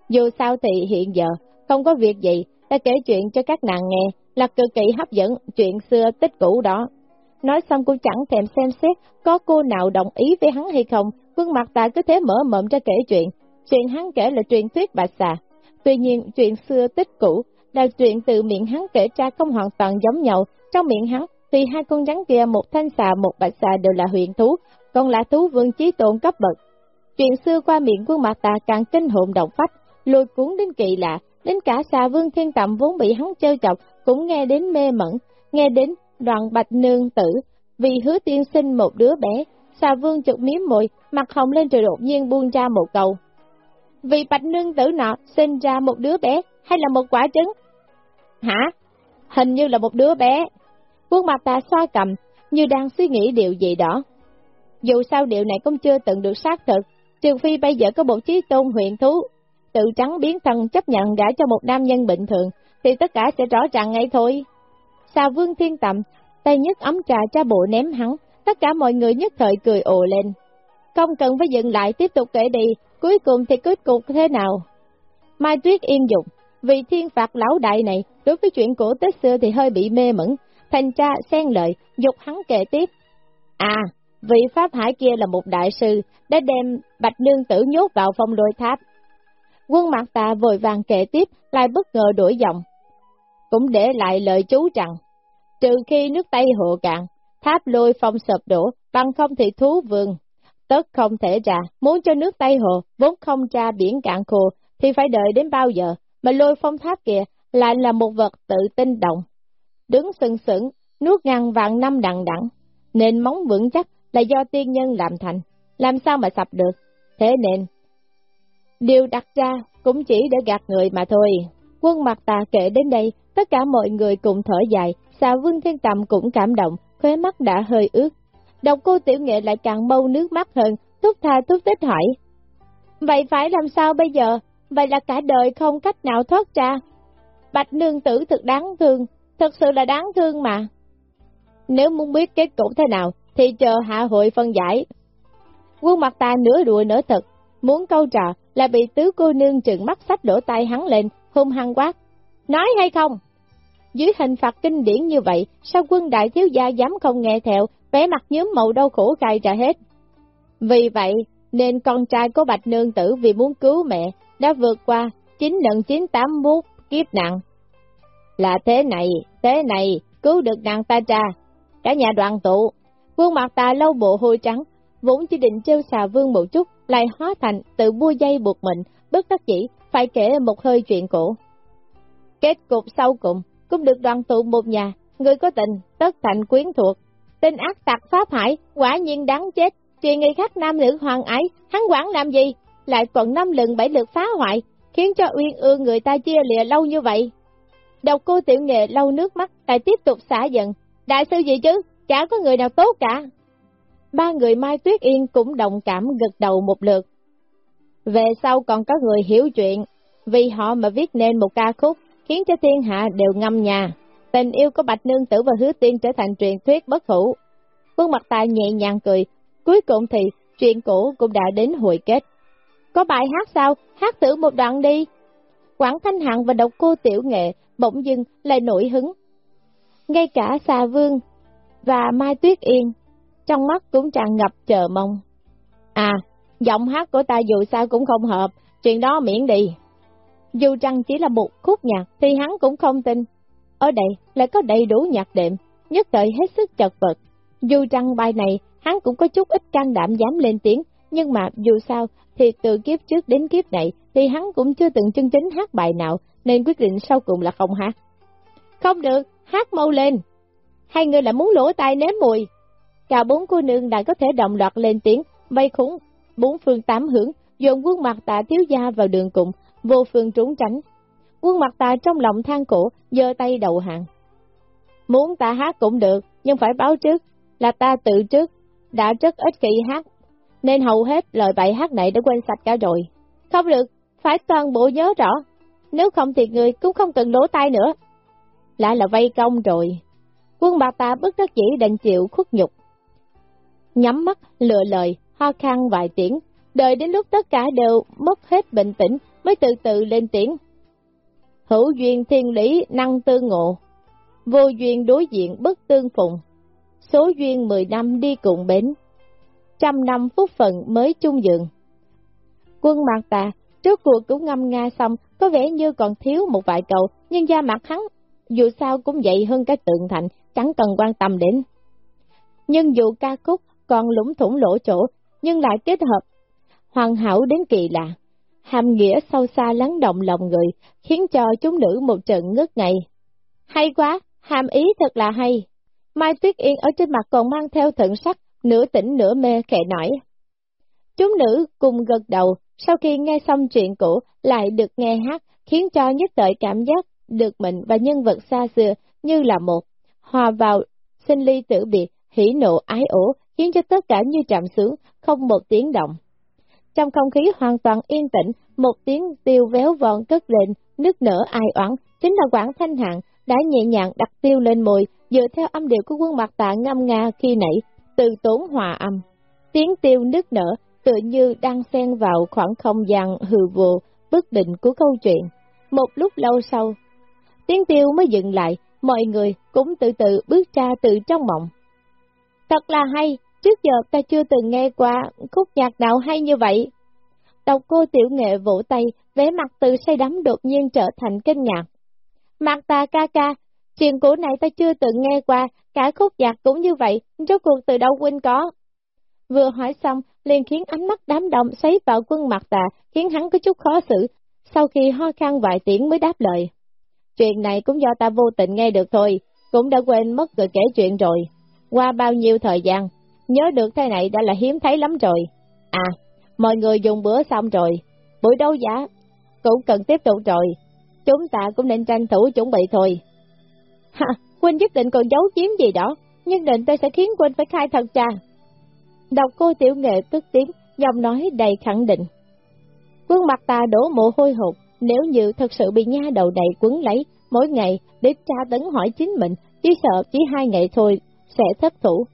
Dù sao thì hiện giờ, không có việc gì, ta kể chuyện cho các nàng nghe, là cực kỳ hấp dẫn, chuyện xưa tích cũ đó. Nói xong cô chẳng thèm xem xét, có cô nào đồng ý với hắn hay không, quân mặt ta cứ thế mở mộm ra kể chuyện. Chuyện hắn kể là truyền thuyết bạch xà. Tuy nhiên, chuyện xưa tích cũ là chuyện từ miệng hắn kể ra không hoàn toàn giống nhau. Trong miệng hắn, thì hai con rắn kia một thanh xà một bạch xà đều là huyền thú, còn là thú vương chí tôn cấp bậc. Chuyện xưa qua miệng quân mặt ta càng kinh hồn động phách, lôi cuốn đến kỳ lạ, đến cả xà vương thiên Tạm vốn bị hắn trêu chọc, cũng nghe đến mê mẩn, nghe đến đoàn bạch nương tử, vì hứa tiên sinh một đứa bé, xà vương chụp miếm môi, mặt hồng lên trời đột nhiên buông ra một câu. Vì bạch nương tử nọ sinh ra một đứa bé, hay là một quả trứng? Hả? Hình như là một đứa bé. Quân mặt ta xoa cầm, như đang suy nghĩ điều gì đó. Dù sao điều này cũng chưa từng được xác thực, trừ phi bây giờ có bộ trí tôn huyện thú, tự trắng biến thân chấp nhận gả cho một nam nhân bình thường, thì tất cả sẽ rõ ràng ngay thôi. Xà vương thiên tầm, tay nhất ấm trà cha bộ ném hắn, tất cả mọi người nhất thời cười ồ lên. Không cần phải dừng lại tiếp tục kể đi, cuối cùng thì kết cục thế nào? Mai Tuyết yên dụng, vì thiên phạt lão đại này, đối với chuyện cổ tết xưa thì hơi bị mê mẩn, thành cha xen lợi, dục hắn kể tiếp. À, vị Pháp Hải kia là một đại sư, đã đem Bạch Nương Tử nhốt vào phong lôi tháp. Quân mặt tà vội vàng kể tiếp, lại bất ngờ đổi giọng. Cũng để lại lời chú rằng, trừ khi nước Tây hộ cạn, tháp lôi phong sập đổ, bằng không thì thú vương. Tất không thể ra, muốn cho nước Tây Hồ vốn không ra biển cạn khô, thì phải đợi đến bao giờ, mà lôi phong tháp kia lại là một vật tự tinh động. Đứng sừng sững, nuốt ngàn vạn năm đặng đặng, nên móng vững chắc là do tiên nhân làm thành, làm sao mà sập được, thế nên điều đặt ra cũng chỉ để gạt người mà thôi. Quân mặt tà kể đến đây, tất cả mọi người cùng thở dài, xà vương thiên tầm cũng cảm động, khóe mắt đã hơi ướt. Độc cô tiểu nghệ lại càng mâu nước mắt hơn, thúc tha thúc tích hỏi. Vậy phải làm sao bây giờ? Vậy là cả đời không cách nào thoát ra. Bạch nương tử thật đáng thương, thật sự là đáng thương mà. Nếu muốn biết kết cục thế nào, thì chờ hạ hội phân giải. Quân mặt ta nửa đùa nửa thật, muốn câu trò là bị tứ cô nương trừng mắt sách đổ tay hắn lên, hung hăng quát. Nói hay không? Dưới hình phạt kinh điển như vậy, sao quân đại thiếu gia dám không nghe theo, vẻ mặt nhớm màu đau khổ cay trả hết. Vì vậy, nên con trai của Bạch Nương Tử vì muốn cứu mẹ, đã vượt qua 9 lần 981 kiếp nặng. Là thế này, thế này, cứu được nàng ta ra. Cả nhà đoàn tụ, Vương mặt ta lâu bộ hôi trắng, vốn chỉ định trêu xà vương một chút, lại hóa thành tự bua dây buộc mình, bất đắc dĩ, phải kể một hơi chuyện cũ Kết cục sau cùng, cũng được đoàn tụ một nhà, người có tình, tất thành quyến thuộc. Tên ác tặc pháp hải, quả nhiên đáng chết, chuyện người khác nam nữ hoàng ái, hắn quản làm gì? Lại còn năm lần bảy lượt phá hoại, khiến cho uyên ương người ta chia lìa lâu như vậy. Độc cô tiểu nghệ lau nước mắt, lại tiếp tục xả giận. Đại sư gì chứ, chả có người nào tốt cả. Ba người Mai Tuyết Yên cũng đồng cảm gật đầu một lượt. Về sau còn có người hiểu chuyện, vì họ mà viết nên một ca khúc, khiến cho thiên hạ đều ngâm nhà. Tình yêu của Bạch Nương Tử và Hứa Tiên trở thành truyền thuyết bất hủ. Quân mặt tài nhẹ nhàng cười, cuối cùng thì chuyện cũ cũng đã đến hồi kết. Có bài hát sao? Hát thử một đoạn đi. Quảng Thanh Hằng và độc cô tiểu nghệ bỗng dưng lại nổi hứng. Ngay cả xà vương và Mai Tuyết Yên, trong mắt cũng tràn ngập chờ mong. À, giọng hát của ta dù sao cũng không hợp, chuyện đó miễn đi. Dù rằng chỉ là một khúc nhạc thì hắn cũng không tin. Ở đây lại có đầy đủ nhạc đệm, nhất thời hết sức chật vật. Dù rằng bài này hắn cũng có chút ít can đảm dám lên tiếng, nhưng mà dù sao thì từ kiếp trước đến kiếp này thì hắn cũng chưa từng chân chính hát bài nào, nên quyết định sau cùng là không hát. Không được, hát mau lên. Hai người là muốn lỗ tai nếm mùi. Cả bốn cô nương đã có thể đồng loạt lên tiếng, vây khủng, bốn phương tám hướng, dồn quân mặt tạ thiếu gia vào đường cùng, vô phương trốn tránh. Quân mặt tạ trong lòng than cổ, giơ tay đầu hàng. Muốn ta hát cũng được, nhưng phải báo trước, là ta tự trước, đã rất ít khi hát, nên hầu hết lời bài hát này đã quên sạch cả rồi. Không được, phải toàn bộ nhớ rõ, nếu không thì người cũng không cần lỗ tai nữa. Lại là vây công rồi. Quân bạc ta bất đắc dĩ đành chịu khuất nhục. Nhắm mắt, lựa lời, ho khan vài tiếng, đợi đến lúc tất cả đều mất hết bình tĩnh mới từ từ lên tiếng. Hữu duyên thiên lý năng tư ngộ, vô duyên đối diện bất tương phùng, số duyên 10 năm đi cùng bến, trăm năm phúc phận mới chung dựng. Quân mạc tà, trước cuộc cũng ngâm nga xong, có vẻ như còn thiếu một vài câu, nhưng da mặt hắn, dù sao cũng vậy hơn cái tượng thành, chẳng cần quan tâm đến. Nhưng dù ca khúc còn lũng thủng lỗ chỗ, nhưng lại kết hợp hoàn hảo đến kỳ lạ. Hàm nghĩa sâu xa lắng động lòng người, khiến cho chúng nữ một trận ngất ngây. Hay quá, hàm ý thật là hay. Mai Tuyết Yên ở trên mặt còn mang theo thận sắc, nửa tỉnh nửa mê khẽ nổi. Chúng nữ cùng gật đầu, sau khi nghe xong chuyện cũ, lại được nghe hát, khiến cho nhất thời cảm giác được mình và nhân vật xa xưa như là một, hòa vào, sinh ly tử biệt, hỉ nộ ái ổ, khiến cho tất cả như trạm sướng, không một tiếng động. Trong không khí hoàn toàn yên tĩnh, một tiếng tiêu véo vòn cất lên, nước nở ai oán, chính là Quảng Thanh Hạng đã nhẹ nhàng đặt tiêu lên môi, dựa theo âm điệu của quân mặt tạ ngâm nga khi nãy, từ tốn hòa âm. Tiếng tiêu nước nở, tự như đang xen vào khoảng không gian hư vô, bất định của câu chuyện. Một lúc lâu sau, tiếng tiêu mới dừng lại, mọi người cũng từ từ bước ra từ trong mộng. Thật là hay, trước giờ ta chưa từng nghe qua khúc nhạc nào hay như vậy. Độc cô tiểu nghệ vỗ tay, vẻ mặt từ say đắm đột nhiên trở thành kinh ngạc. Mặt ta ca ca, chuyện cũ này ta chưa từng nghe qua, cả khúc nhạc cũng như vậy, rốt cuộc từ đâu quên có. Vừa hỏi xong, liền khiến ánh mắt đám đông xoáy vào quân mặt tà, khiến hắn có chút khó xử, sau khi ho khan vài tiếng mới đáp lời. Chuyện này cũng do ta vô tình nghe được thôi, cũng đã quên mất người kể chuyện rồi. Qua bao nhiêu thời gian, nhớ được thế này đã là hiếm thấy lắm rồi. À, mọi người dùng bữa xong rồi, buổi đấu giá cũng cần tiếp tục rồi, chúng ta cũng nên tranh thủ chuẩn bị thôi. Ha, Quynh nhất định còn giấu chiếm gì đó, nhất định tôi sẽ khiến Quynh phải khai thật ra. Đọc cô tiểu nghệ tức tiếng, giọng nói đầy khẳng định. Quân mặt ta đổ mồ hôi hột, nếu như thật sự bị nha đầu đầy quấn lấy, mỗi ngày để tra tấn hỏi chính mình, chỉ sợ chỉ hai ngày thôi sẽ thất thủ.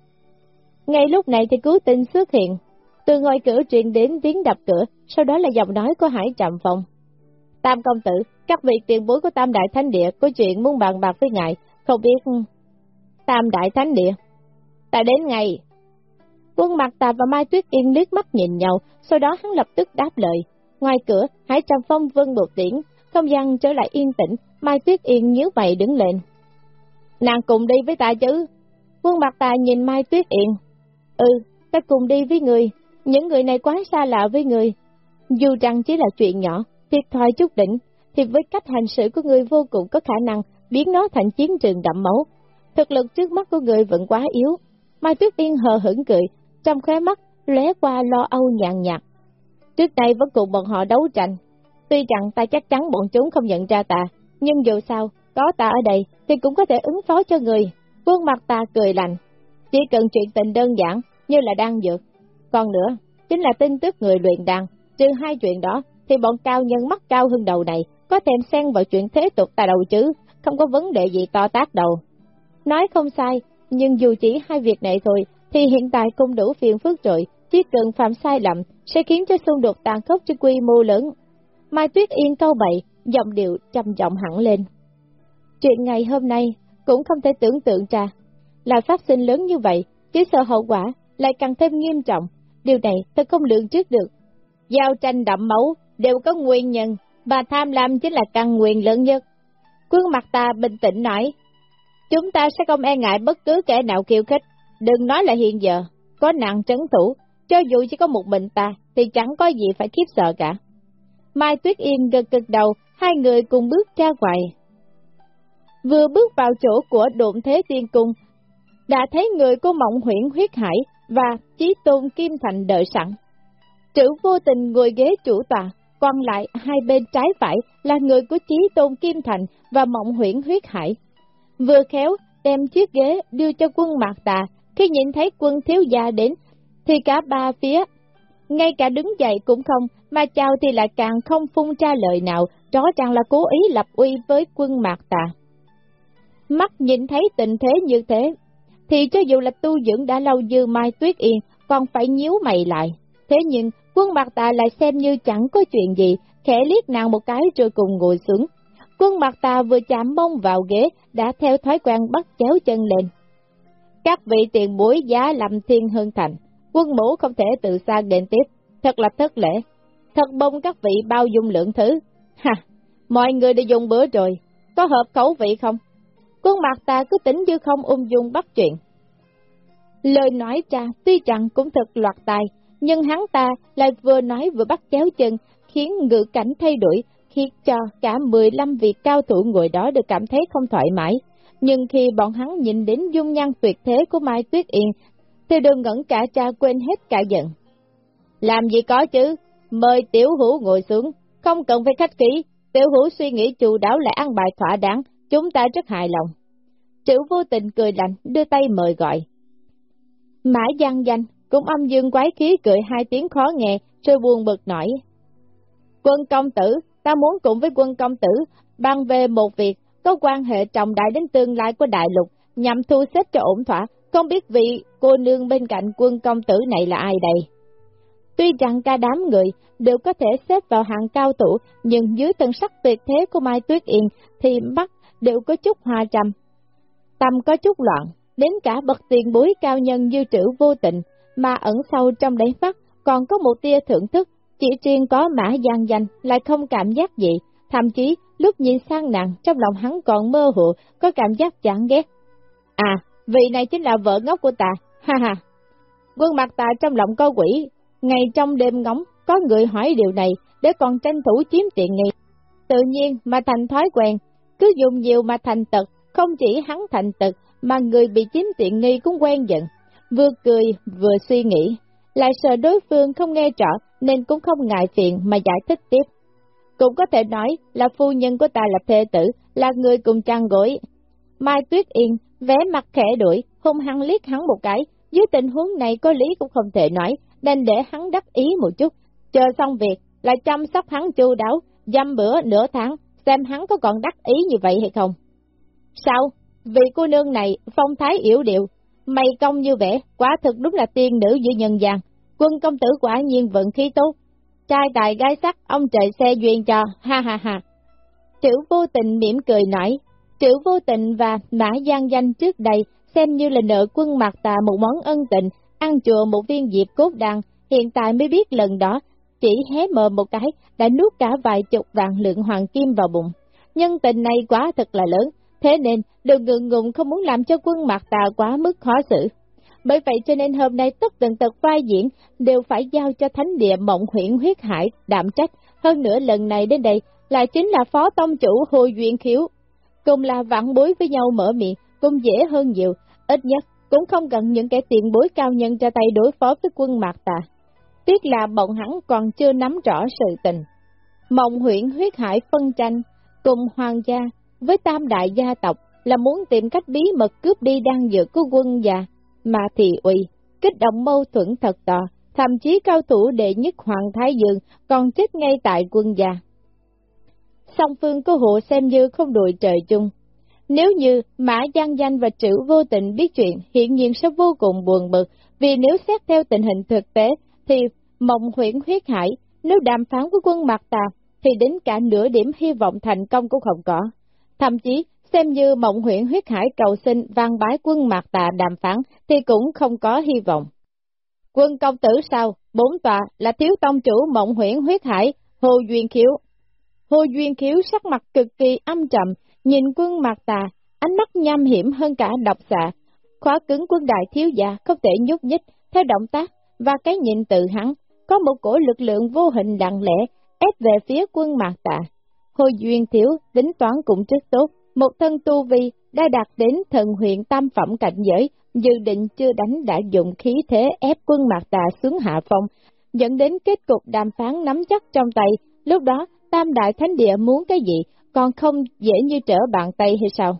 Ngay lúc này thì cứu tinh xuất hiện, từ ngoài cửa truyền đến tiếng đập cửa, sau đó là giọng nói của Hải Trầm Phong. Tam công tử, các vị tiền bối của Tam Đại Thánh Địa có chuyện muốn bàn bạc với ngài, không biết... Tam Đại Thánh Địa. Ta đến ngày. Quân Mạc Tà và Mai Tuyết Yên liếc mắt nhìn nhau, sau đó hắn lập tức đáp lời. Ngoài cửa, Hải Trầm Phong vân một tiếng, không gian trở lại yên tĩnh, Mai Tuyết Yên nhíu mày đứng lên. Nàng cùng đi với ta chứ? Quân mặt ta nhìn Mai Tuyết Yên. Ừ, ta cùng đi với người, những người này quá xa lạ với người. Dù rằng chỉ là chuyện nhỏ, thiệt thòi chút đỉnh, thì với cách hành xử của người vô cùng có khả năng biến nó thành chiến trường đậm máu. Thực lực trước mắt của người vẫn quá yếu. Mai Tuyết Yên hờ hững cười, trong khóe mắt lóe qua lo âu nhàn nhạt. Trước đây vẫn cùng bọn họ đấu tranh. Tuy rằng ta chắc chắn bọn chúng không nhận ra ta, nhưng dù sao, có ta ở đây thì cũng có thể ứng phó cho người. Quân mặt ta cười lành. Chỉ cần chuyện tình đơn giản như là đang dược. Còn nữa, chính là tin tức người luyện đàn. Trừ hai chuyện đó, thì bọn cao nhân mắt cao hơn đầu này có thèm xen vào chuyện thế tục ta đầu chứ, không có vấn đề gì to tác đâu. Nói không sai, nhưng dù chỉ hai việc này thôi, thì hiện tại cũng đủ phiền phức rồi, chỉ cần phạm sai lầm sẽ khiến cho xung đột tàn khốc trên quy mô lớn. Mai Tuyết Yên câu bậy, giọng điệu trầm trọng hẳn lên. Chuyện ngày hôm nay cũng không thể tưởng tượng ra, là phát sinh lớn như vậy, chỉ sợ hậu quả lại càng thêm nghiêm trọng, điều này tôi không lượng trước được. Giao tranh đậm máu đều có nguyên nhân, và tham lam chính là căn nguyên lớn nhất. Quân mặt ta bình tĩnh nói, chúng ta sẽ không e ngại bất cứ kẻ nào khiêu khích, đừng nói là hiện giờ, có nặng trấn thủ, cho dù chỉ có một mình ta, thì chẳng có gì phải khiếp sợ cả. Mai Tuyết Yên gật gật đầu, hai người cùng bước ra ngoài. Vừa bước vào chỗ của độn thế tiên cung, đã thấy người của mộng huyễn huyết hải và chí tôn kim thành đợi sẵn. Trữ vô tình ngồi ghế chủ tòa, còn lại hai bên trái phải là người của chí tôn kim thành và mộng huyễn huyết hải. Vừa khéo đem chiếc ghế đưa cho quân mạc tà, khi nhìn thấy quân thiếu gia đến, thì cả ba phía, ngay cả đứng dậy cũng không, mà chào thì lại càng không phun ra lời nào, rõ ràng là cố ý lập uy với quân mạc tà. Mắt nhìn thấy tình thế như thế, thì cho dù là tu dưỡng đã lâu dư mai tuyết yên, còn phải nhíu mày lại. Thế nhưng, quân mặt tà lại xem như chẳng có chuyện gì, khẽ liếc nàng một cái rồi cùng ngồi xuống. Quân mặt tà vừa chạm mông vào ghế, đã theo thói quen bắt chéo chân lên. Các vị tiền bối giá làm thiên hương thành, quân mũ không thể từ xa đền tiếp, thật là thất lễ. Thật bông các vị bao dung lượng thứ. Ha, mọi người đã dùng bữa rồi, có hợp khẩu vị không? Khuôn mặt ta cứ tính như không ung dung bắt chuyện. Lời nói ra tuy rằng cũng thật loạt tài, nhưng hắn ta lại vừa nói vừa bắt chéo chân, khiến ngữ cảnh thay đổi, khiến cho cả 15 vị cao thủ ngồi đó được cảm thấy không thoải mái. Nhưng khi bọn hắn nhìn đến dung nhan tuyệt thế của Mai Tuyết Yên, thì đừng ngẩn cả cha quên hết cả giận. Làm gì có chứ, mời tiểu hữu ngồi xuống, không cần phải khách khí. tiểu hữu suy nghĩ chu đáo lại ăn bài thỏa đáng, chúng ta rất hài lòng. Triệu vô tình cười lạnh, đưa tay mời gọi. Mã văn danh, cũng âm dương quái khí cười hai tiếng khó nghe, rồi buồn bực nổi. Quân công tử, ta muốn cùng với quân công tử, bàn về một việc, có quan hệ trọng đại đến tương lai của đại lục, nhằm thu xếp cho ổn thỏa, không biết vị cô nương bên cạnh quân công tử này là ai đây? Tuy rằng cả đám người đều có thể xếp vào hạng cao thủ, nhưng dưới tần sắc tuyệt thế của Mai Tuyết Yên thì mắt đều có chút hoa trầm. Tâm có chút loạn, đến cả bậc tiền bối cao nhân như trữ vô tình, mà ẩn sâu trong đáy mắt còn có một tia thưởng thức, chỉ riêng có mã gian danh lại không cảm giác gì, thậm chí lúc nhìn sang nàng trong lòng hắn còn mơ hồ, có cảm giác chán ghét. À, vị này chính là vợ ngốc của ta, ha ha. Quân mặt ta trong lòng có quỷ, ngày trong đêm ngóng, có người hỏi điều này để còn tranh thủ chiếm tiện nghi. Tự nhiên mà thành thói quen, cứ dùng nhiều mà thành tật, không chỉ hắn thành tật, mà người bị chiếm tiện nghi cũng quen giận. Vừa cười, vừa suy nghĩ, lại sợ đối phương không nghe rõ nên cũng không ngại phiền mà giải thích tiếp. Cũng có thể nói là phu nhân của ta là thê tử, là người cùng chăn gối. Mai Tuyết Yên, vẻ mặt khẽ đuổi, hung hăng liếc hắn một cái, dưới tình huống này có lý cũng không thể nói, nên để hắn đắc ý một chút, chờ xong việc, lại chăm sóc hắn chu đáo, dăm bữa nửa tháng, xem hắn có còn đắc ý như vậy hay không. Sao? Vị cô nương này, phong thái yếu điệu, mày công như vẻ, quả thực đúng là tiên nữ giữa nhân gian. Quân công tử quả nhiên vận khí tốt. Trai tài gái sắc, ông trời xe duyên cho, ha ha ha. Triệu vô tình mỉm cười nói, Triệu vô tình và mã gian danh trước đây xem như là nợ quân mặt tà một món ân tình, ăn chùa một viên diệp cốt đăng, hiện tại mới biết lần đó, chỉ hé mờ một cái, đã nuốt cả vài chục vạn lượng hoàng kim vào bụng. Nhân tình này quá thật là lớn, thế nên đừng ngượng ngùng không muốn làm cho quân mặt tà quá mức khó xử. Bởi vậy cho nên hôm nay tất tần tật vai diễn đều phải giao cho thánh địa mộng huyện huyết hải đảm trách. Hơn nữa lần này đến đây là chính là phó tông chủ Hồ Duyên Khiếu. Cùng là vặn bối với nhau mở miệng, cũng dễ hơn nhiều, ít nhất cũng không cần những kẻ tiền bối cao nhân ra tay đối phó với quân mạc tà. Tiếc là bọn hắn còn chưa nắm rõ sự tình. Mộng huyện huyết hải phân tranh, cùng hoàng gia, với tam đại gia tộc, là muốn tìm cách bí mật cướp đi đang dược của quân già, mà thị uy, kích động mâu thuẫn thật to, thậm chí cao thủ đệ nhất Hoàng Thái Dương còn chết ngay tại quân gia. Song phương của hộ xem như không đội trời chung. Nếu như Mã Giang Danh và Triệu vô tình biết chuyện, hiện nhiên sẽ vô cùng buồn bực, vì nếu xét theo tình hình thực tế, thì mộng Huyễn huyết hải, nếu đàm phán với quân Mạc Tà, thì đến cả nửa điểm hy vọng thành công cũng không có. Thậm chí, xem như mộng huyện huyết hải cầu xin vang bái quân Mạc Tà đàm phán, thì cũng không có hy vọng. Quân công tử sau Bốn tòa là thiếu tông chủ mộng huyện huyết hải, Hồ Duyên Khiếu. Hồ Duyên Khiếu sắc mặt cực kỳ âm trầm, nhìn quân Mạc Tà, ánh mắt nham hiểm hơn cả độc xạ. Khóa cứng quân đại thiếu gia không thể nhúc nhích, theo động tác và cái nhìn từ hắn, có một cổ lực lượng vô hình lặng lẽ ép về phía quân Mạc Tà. Hồi Duyên Thiếu tính toán cũng rất tốt, một thân tu vi đã đạt đến thần huyện tam phẩm cảnh giới, dự định chưa đánh đã dùng khí thế ép quân Mạc Tà xuống hạ phong, dẫn đến kết cục đàm phán nắm chắc trong tay, lúc đó tam đại thánh địa muốn cái gì, còn không dễ như trở bàn tay hay sao?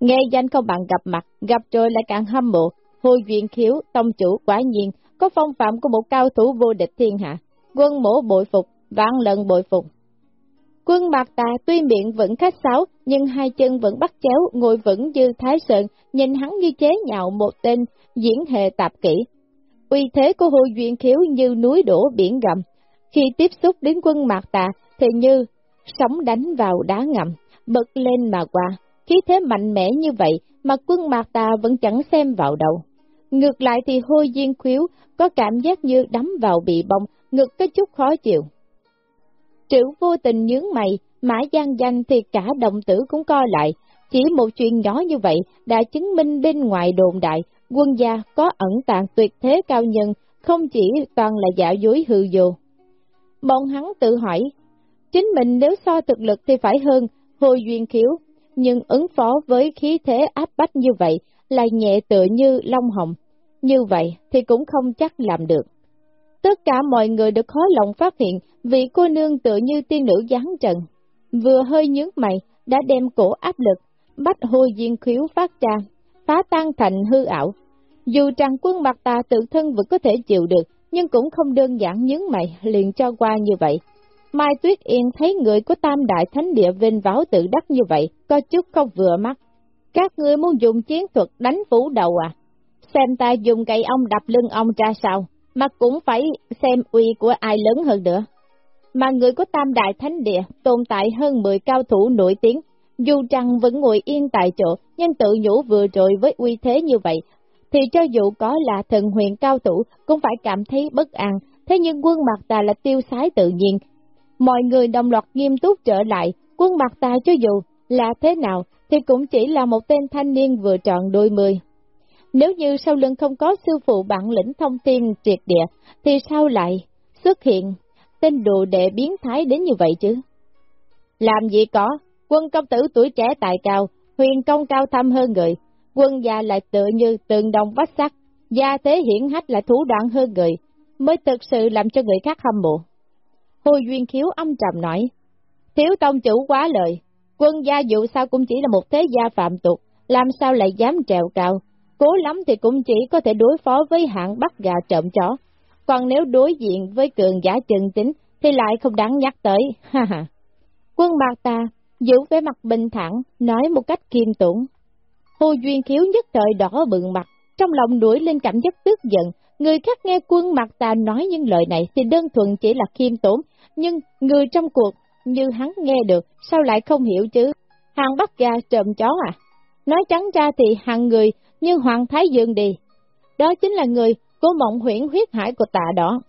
Nghe danh không bạn gặp mặt, gặp rồi lại càng hâm mộ, Hồ Duyên Khiếu, tông chủ quả nhiên, có phong phạm của một cao thủ vô địch thiên hạ, quân mổ bội phục, vạn lần bội phục. Quân bạc tà tuy miệng vẫn khách sáo, nhưng hai chân vẫn bắt chéo, ngồi vững như thái sơn, nhìn hắn như chế nhạo một tên, diễn hệ tạp kỹ. Uy thế của Hồ Duyên Khiếu như núi đổ biển gầm. Khi tiếp xúc đến quân mạc tà, thì như sóng đánh vào đá ngầm, bật lên mà qua. Khí thế mạnh mẽ như vậy mà quân mạc tà vẫn chẳng xem vào đầu. Ngược lại thì hôi duyên khiếu có cảm giác như đắm vào bị bông, ngực có chút khó chịu. Triệu vô tình nhướng mày, mã gian danh thì cả đồng tử cũng co lại. Chỉ một chuyện nhỏ như vậy đã chứng minh bên ngoài đồn đại, quân gia có ẩn tàng tuyệt thế cao nhân, không chỉ toàn là giả dối hư vô. Bọn hắn tự hỏi, chính mình nếu so thực lực thì phải hơn Hồ Duyên Khiếu, nhưng ứng phó với khí thế áp bách như vậy là nhẹ tựa như long hồng, như vậy thì cũng không chắc làm được. Tất cả mọi người được khó lòng phát hiện vị cô nương tựa như tiên nữ giáng trần. Vừa hơi nhướng mày, đã đem cổ áp lực, bắt hôi diên khiếu phát ra, phá tan thành hư ảo. Dù rằng quân mặt tà tự thân vẫn có thể chịu được, nhưng cũng không đơn giản nhướng mày liền cho qua như vậy. Mai Tuyết Yên thấy người của tam đại thánh địa vinh váo tự đắc như vậy, có chút không vừa mắt. Các ngươi muốn dùng chiến thuật đánh phủ đầu à? Xem ta dùng cây ông đập lưng ông ra sao, mà cũng phải xem uy của ai lớn hơn nữa. Mà người của Tam Đại Thánh Địa tồn tại hơn 10 cao thủ nổi tiếng, dù rằng vẫn ngồi yên tại chỗ, nhưng tự nhủ vừa rồi với uy thế như vậy, thì cho dù có là thần huyền cao thủ cũng phải cảm thấy bất an, thế nhưng quân mặt ta là tiêu sái tự nhiên. Mọi người đồng loạt nghiêm túc trở lại, quân mặt ta cho dù là thế nào thì cũng chỉ là một tên thanh niên vừa trọn đôi mươi. Nếu như sau lưng không có sư phụ bản lĩnh thông tin triệt địa, thì sao lại xuất hiện tên đồ đệ biến thái đến như vậy chứ? Làm gì có, quân công tử tuổi trẻ tài cao, huyền công cao thâm hơn người, quân già lại tự như tường đồng vách sắt, gia thế hiển hách lại thủ đoạn hơn người, mới thực sự làm cho người khác hâm mộ. Hồi Duyên Khiếu âm trầm nói, thiếu tông chủ quá lời, quân gia dù sao cũng chỉ là một thế gia phạm tục, làm sao lại dám trèo cao, cố lắm thì cũng chỉ có thể đối phó với hạng bắt gà trộm chó, còn nếu đối diện với cường giả chân tính thì lại không đáng nhắc tới, ha ha. Quân bạc ta giữ vẻ mặt bình thản, nói một cách kiêm tủng. Hồ Duyên Khiếu nhất thời đỏ bừng mặt, trong lòng đuổi lên cảm giác tức giận, người khác nghe quân mặt ta nói những lời này thì đơn thuần chỉ là khiêm tốn, nhưng người trong cuộc như hắn nghe được, sao lại không hiểu chứ? Hàng bắt gà trộm chó à? Nói trắng ra thì hàng người như Hoàng Thái Dương đi. Đó chính là người của mộng huyễn huyết hải của tạ đó.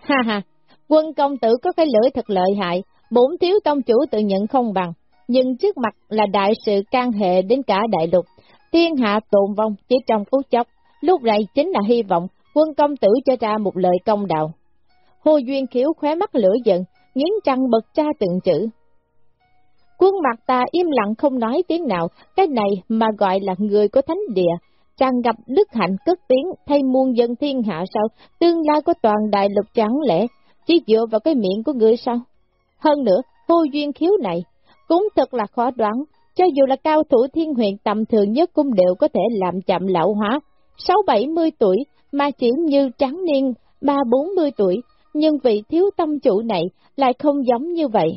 Ha ha, quân công tử có cái lưỡi thật lợi hại, bổn thiếu tông chủ tự nhận không bằng, nhưng trước mặt là đại sự can hệ đến cả đại lục, thiên hạ tồn vong chỉ trong phút chốc, lúc này chính là hy vọng quân công tử cho ra một lời công đạo. Hồ Duyên Khiếu khóe mắt lửa giận, nghiến răng bật ra từng chữ. Quân mặt ta im lặng không nói tiếng nào, cái này mà gọi là người của thánh địa, tràn gặp đức hạnh cất tiếng thay muôn dân thiên hạ sao, tương lai của toàn đại lục chẳng lẽ, chỉ dựa vào cái miệng của người sao. Hơn nữa, vô Duyên Khiếu này, cũng thật là khó đoán, cho dù là cao thủ thiên huyền tầm thường nhất cũng đều có thể làm chậm lão hóa, sáu bảy mươi tuổi mà chỉ như trắng niên ba bốn mươi tuổi, nhưng vị thiếu tâm chủ này lại không giống như vậy.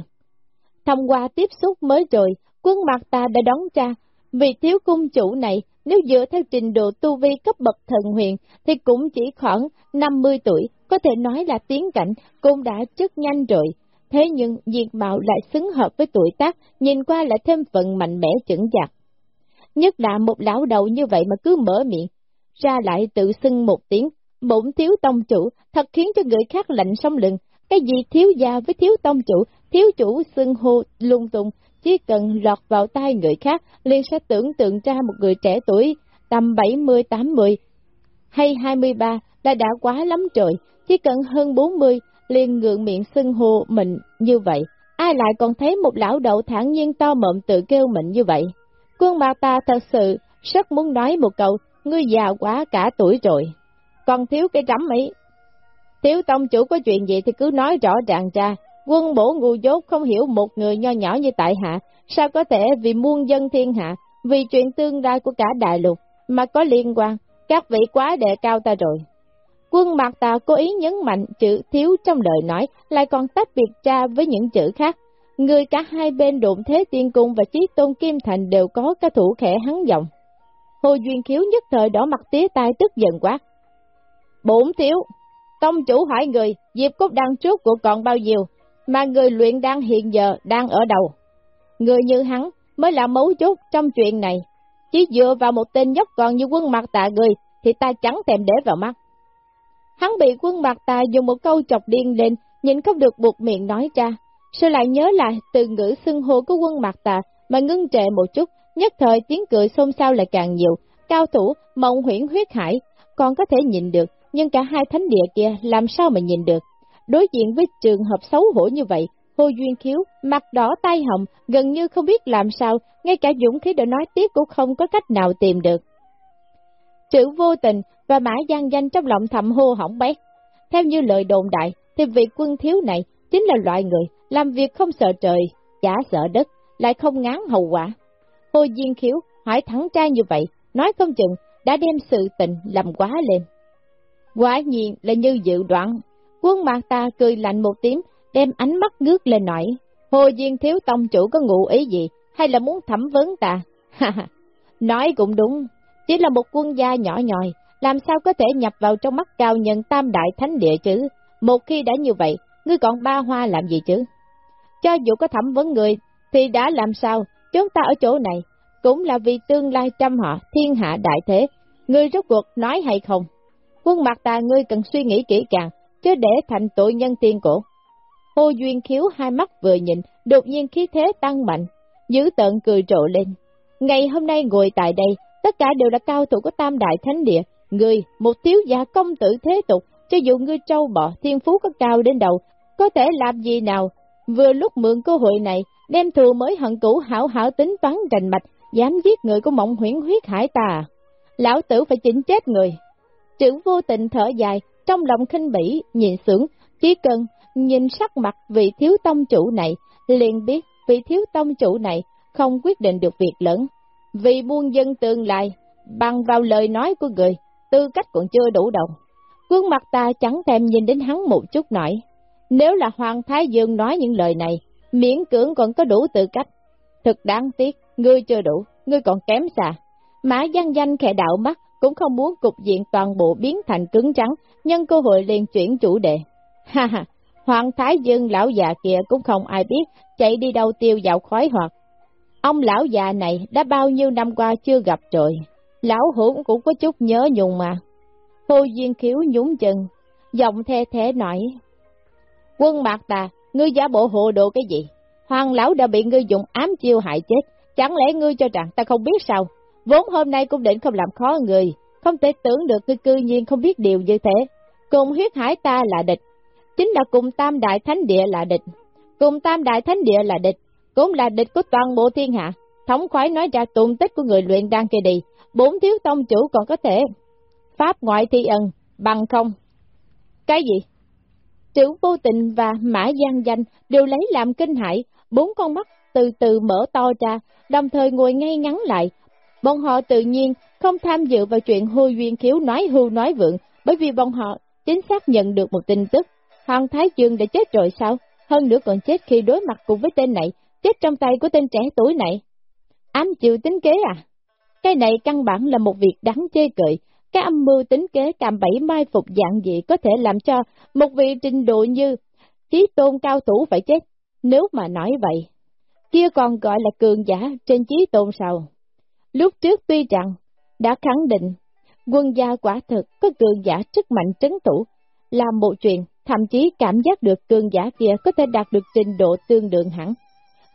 Thông qua tiếp xúc mới rồi, quân mặt ta đã đón ra, vị thiếu cung chủ này nếu dựa theo trình độ tu vi cấp bậc thần huyền thì cũng chỉ khoảng 50 tuổi, có thể nói là tiến cảnh cũng đã rất nhanh rồi. Thế nhưng diệt mạo lại xứng hợp với tuổi tác, nhìn qua lại thêm phần mạnh mẽ chững chạc. Nhất là một lão đầu như vậy mà cứ mở miệng, ra lại tự xưng một tiếng, bổn thiếu tông chủ, thật khiến cho người khác lạnh sống lưng. Cái gì thiếu gia với thiếu tông chủ, thiếu chủ xưng hô lung tung, chỉ cần lọt vào tay người khác, liền sẽ tưởng tượng ra một người trẻ tuổi, tầm 70-80 hay 23 là đã quá lắm rồi, chỉ cần hơn 40 liền ngượng miệng xưng hô mình như vậy. Ai lại còn thấy một lão đậu thản nhiên to mộm tự kêu mình như vậy? Quân mặt ta thật sự rất muốn nói một câu, ngươi già quá cả tuổi rồi, còn thiếu cái rắm ấy. Thiếu tông chủ có chuyện gì thì cứ nói rõ ràng ra, quân bổ ngu dốt không hiểu một người nho nhỏ như tại hạ, sao có thể vì muôn dân thiên hạ, vì chuyện tương lai của cả đại lục, mà có liên quan, các vị quá đệ cao ta rồi. Quân Mạc Tà cố ý nhấn mạnh chữ thiếu trong lời nói, lại còn tách biệt ra với những chữ khác. Người cả hai bên đụng thế tiên cung và chí tôn Kim Thành đều có ca thủ khẽ hắn giọng. Hồ Duyên Khiếu nhất thời đỏ mặt tía tai tức giận quá. Bổn thiếu, tông chủ hỏi người, Diệp cốt đăng trước của còn bao nhiêu, mà người luyện đang hiện giờ đang ở đầu. Người như hắn mới là mấu chốt trong chuyện này. Chỉ dựa vào một tên nhóc còn như quân mặt tạ người, thì ta chẳng thèm để vào mắt. Hắn bị quân mặt tà dùng một câu chọc điên lên, nhìn không được buộc miệng nói ra. Sao lại nhớ lại từ ngữ xưng hô của quân mặt tà mà ngưng trệ một chút, nhất thời tiếng cười xôn xao lại càng nhiều. Cao thủ, mộng huyễn huyết hải, còn có thể nhìn được, nhưng cả hai thánh địa kia làm sao mà nhìn được. Đối diện với trường hợp xấu hổ như vậy, Hồ Duyên Khiếu, mặt đỏ tay hồng, gần như không biết làm sao, ngay cả dũng khí để nói tiếp cũng không có cách nào tìm được. Chữ vô tình và mã gian danh trong lòng thầm hô hỏng bét. Theo như lời đồn đại, thì vị quân thiếu này chính là loại người làm việc không sợ trời, chả sợ đất, lại không ngán hậu quả. Hồ duyên Khiếu hỏi thẳng trai như vậy, nói không chừng đã đem sự tình làm quá lên. Quả nhiên là như dự đoán quân mặt ta cười lạnh một tiếng, đem ánh mắt ngước lên nói, Hồ Diên Thiếu Tông chủ có ngụ ý gì, hay là muốn thẩm vấn ta? Ha ha, nói cũng đúng, chỉ là một quân gia nhỏ nhòi, làm sao có thể nhập vào trong mắt cao nhân tam đại thánh địa chứ? Một khi đã như vậy, ngươi còn ba hoa làm gì chứ? Cho dù có thẩm vấn người, thì đã làm sao? Chúng ta ở chỗ này, cũng là vì tương lai trăm họ, thiên hạ đại thế. Ngươi rốt cuộc nói hay không? Quân mặt ta ngươi cần suy nghĩ kỹ càng, chứ để thành tội nhân tiên cổ. Hồ Duyên khiếu hai mắt vừa nhìn, đột nhiên khí thế tăng mạnh, giữ tợn cười trộ lên. Ngày hôm nay ngồi tại đây, tất cả đều là cao thủ của tam đại thánh địa, người một thiếu gia công tử thế tục, cho dù ngươi trâu bọ, thiên phú có cao đến đầu, có thể làm gì nào? Vừa lúc mượn cơ hội này, đem thù mới hận cũ hảo hảo tính toán rành mạch, dám giết người của mộng huyễn huyết hải tà. Lão tử phải chỉnh chết người. Trưởng vô tình thở dài, trong lòng khinh bỉ, nhìn sướng, chỉ cần nhìn sắc mặt vị thiếu tông chủ này, liền biết vị thiếu tông chủ này không quyết định được việc lớn. Vì buôn dân tương lai, bằng vào lời nói của người, tư cách còn chưa đủ đồng Quân mặt ta chẳng thèm nhìn đến hắn một chút nổi. Nếu là Hoàng Thái Dương nói những lời này, miễn cưỡng còn có đủ tư cách. Thực đáng tiếc, ngươi chưa đủ, ngươi còn kém xa. Mã văn danh khẽ đạo mắt, cũng không muốn cục diện toàn bộ biến thành cứng trắng, nhân cơ hội liền chuyển chủ đề. Ha ha, Hoàng Thái Dương lão già kia cũng không ai biết, chạy đi đâu tiêu dạo khói hoặc. Ông lão già này đã bao nhiêu năm qua chưa gặp rồi, Lão hữu cũng có chút nhớ nhung mà. Hồ Duyên Khiếu nhún chân, giọng the thế nói. Quân Mạc Tà, ngươi giả bộ hộ đồ cái gì? Hoàng lão đã bị ngươi dùng ám chiêu hại chết, chẳng lẽ ngươi cho rằng ta không biết sao? Vốn hôm nay cũng định không làm khó người, không thể tưởng được ngươi cư nhiên không biết điều như thế. Cùng huyết hải ta là địch, chính là cùng tam đại thánh địa là địch. Cùng tam đại thánh địa là địch, cũng là địch của toàn bộ thiên hạ. Thống khoái nói ra tụng tích của người luyện đang kia đi, bốn thiếu tông chủ còn có thể. Pháp ngoại thi ân, bằng không. Cái gì? Trưởng vô tình và mã gian danh đều lấy làm kinh hãi, bốn con mắt từ từ mở to ra, đồng thời ngồi ngay ngắn lại. Bọn họ tự nhiên không tham dự vào chuyện hô duyên khiếu nói hưu nói vượng, bởi vì bọn họ chính xác nhận được một tin tức. Hoàng Thái Dương đã chết rồi sao? Hơn nữa còn chết khi đối mặt cùng với tên này, chết trong tay của tên trẻ tuổi này. Ám chịu tính kế à? Cái này căn bản là một việc đáng chê cười, cái âm mưu tính kế cạm bẫy mai phục dạng dị có thể làm cho một vị trình độ như trí tôn cao thủ phải chết. Nếu mà nói vậy, kia còn gọi là cường giả trên trí tôn sao? Lúc trước tuy rằng đã khẳng định quân gia quả thực có cường giả sức mạnh trấn thủ, làm một chuyện, thậm chí cảm giác được cường giả kia có thể đạt được trình độ tương đương hẳn.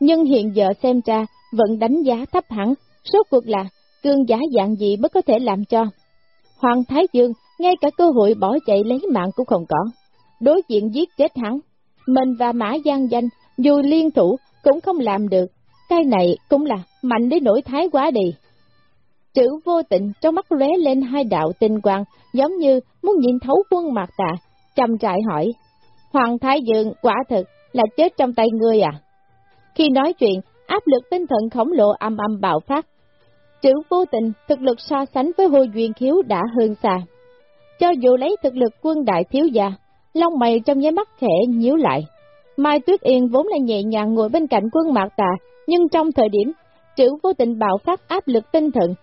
Nhưng hiện giờ xem ra vẫn đánh giá thấp hẳn, số cuộc là cường giả dạng gì mới có thể làm cho Hoàng Thái Dương ngay cả cơ hội bỏ chạy lấy mạng cũng không có. Đối diện giết chết hắn, mình và Mã Giang Danh dù liên thủ cũng không làm được. Cái này cũng là mạnh đến nỗi thái quá đi. Chữ vô tình trong mắt lóe lên hai đạo tinh quang, giống như muốn nhìn thấu quân mạc tà, trầm trại hỏi. Hoàng Thái Dương quả thực là chết trong tay ngươi à? Khi nói chuyện, áp lực tinh thần khổng lồ âm âm bạo phát, Chữ vô tình, thực lực so sánh với hồi duyên khiếu đã hơn xa. Cho dù lấy thực lực quân đại thiếu gia, lông mày trong nháy mắt khẽ nhíu lại. Mai Tuyết Yên vốn là nhẹ nhàng ngồi bên cạnh quân mạc tà, nhưng trong thời điểm, chữ vô tình bạo phát áp lực tinh thần.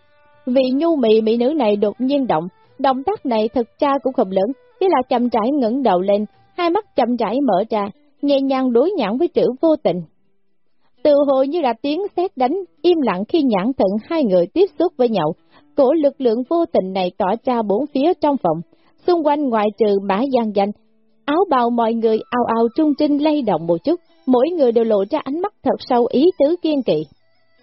Vị nhu mị mỹ nữ này đột nhiên động, động tác này thật ra cũng không lớn, chỉ là chậm rãi ngẩng đầu lên, hai mắt chậm rãi mở ra, nhẹ nhàng đối nhãn với chữ vô tình. từ hồ như là tiếng sét đánh, im lặng khi nhãn thận hai người tiếp xúc với nhau. Cổ lực lượng vô tình này tỏa ra bốn phía trong phòng, xung quanh ngoại trừ mã gian danh. Áo bào mọi người ao ao trung trinh lay động một chút, mỗi người đều lộ ra ánh mắt thật sâu ý tứ kiên kỵ.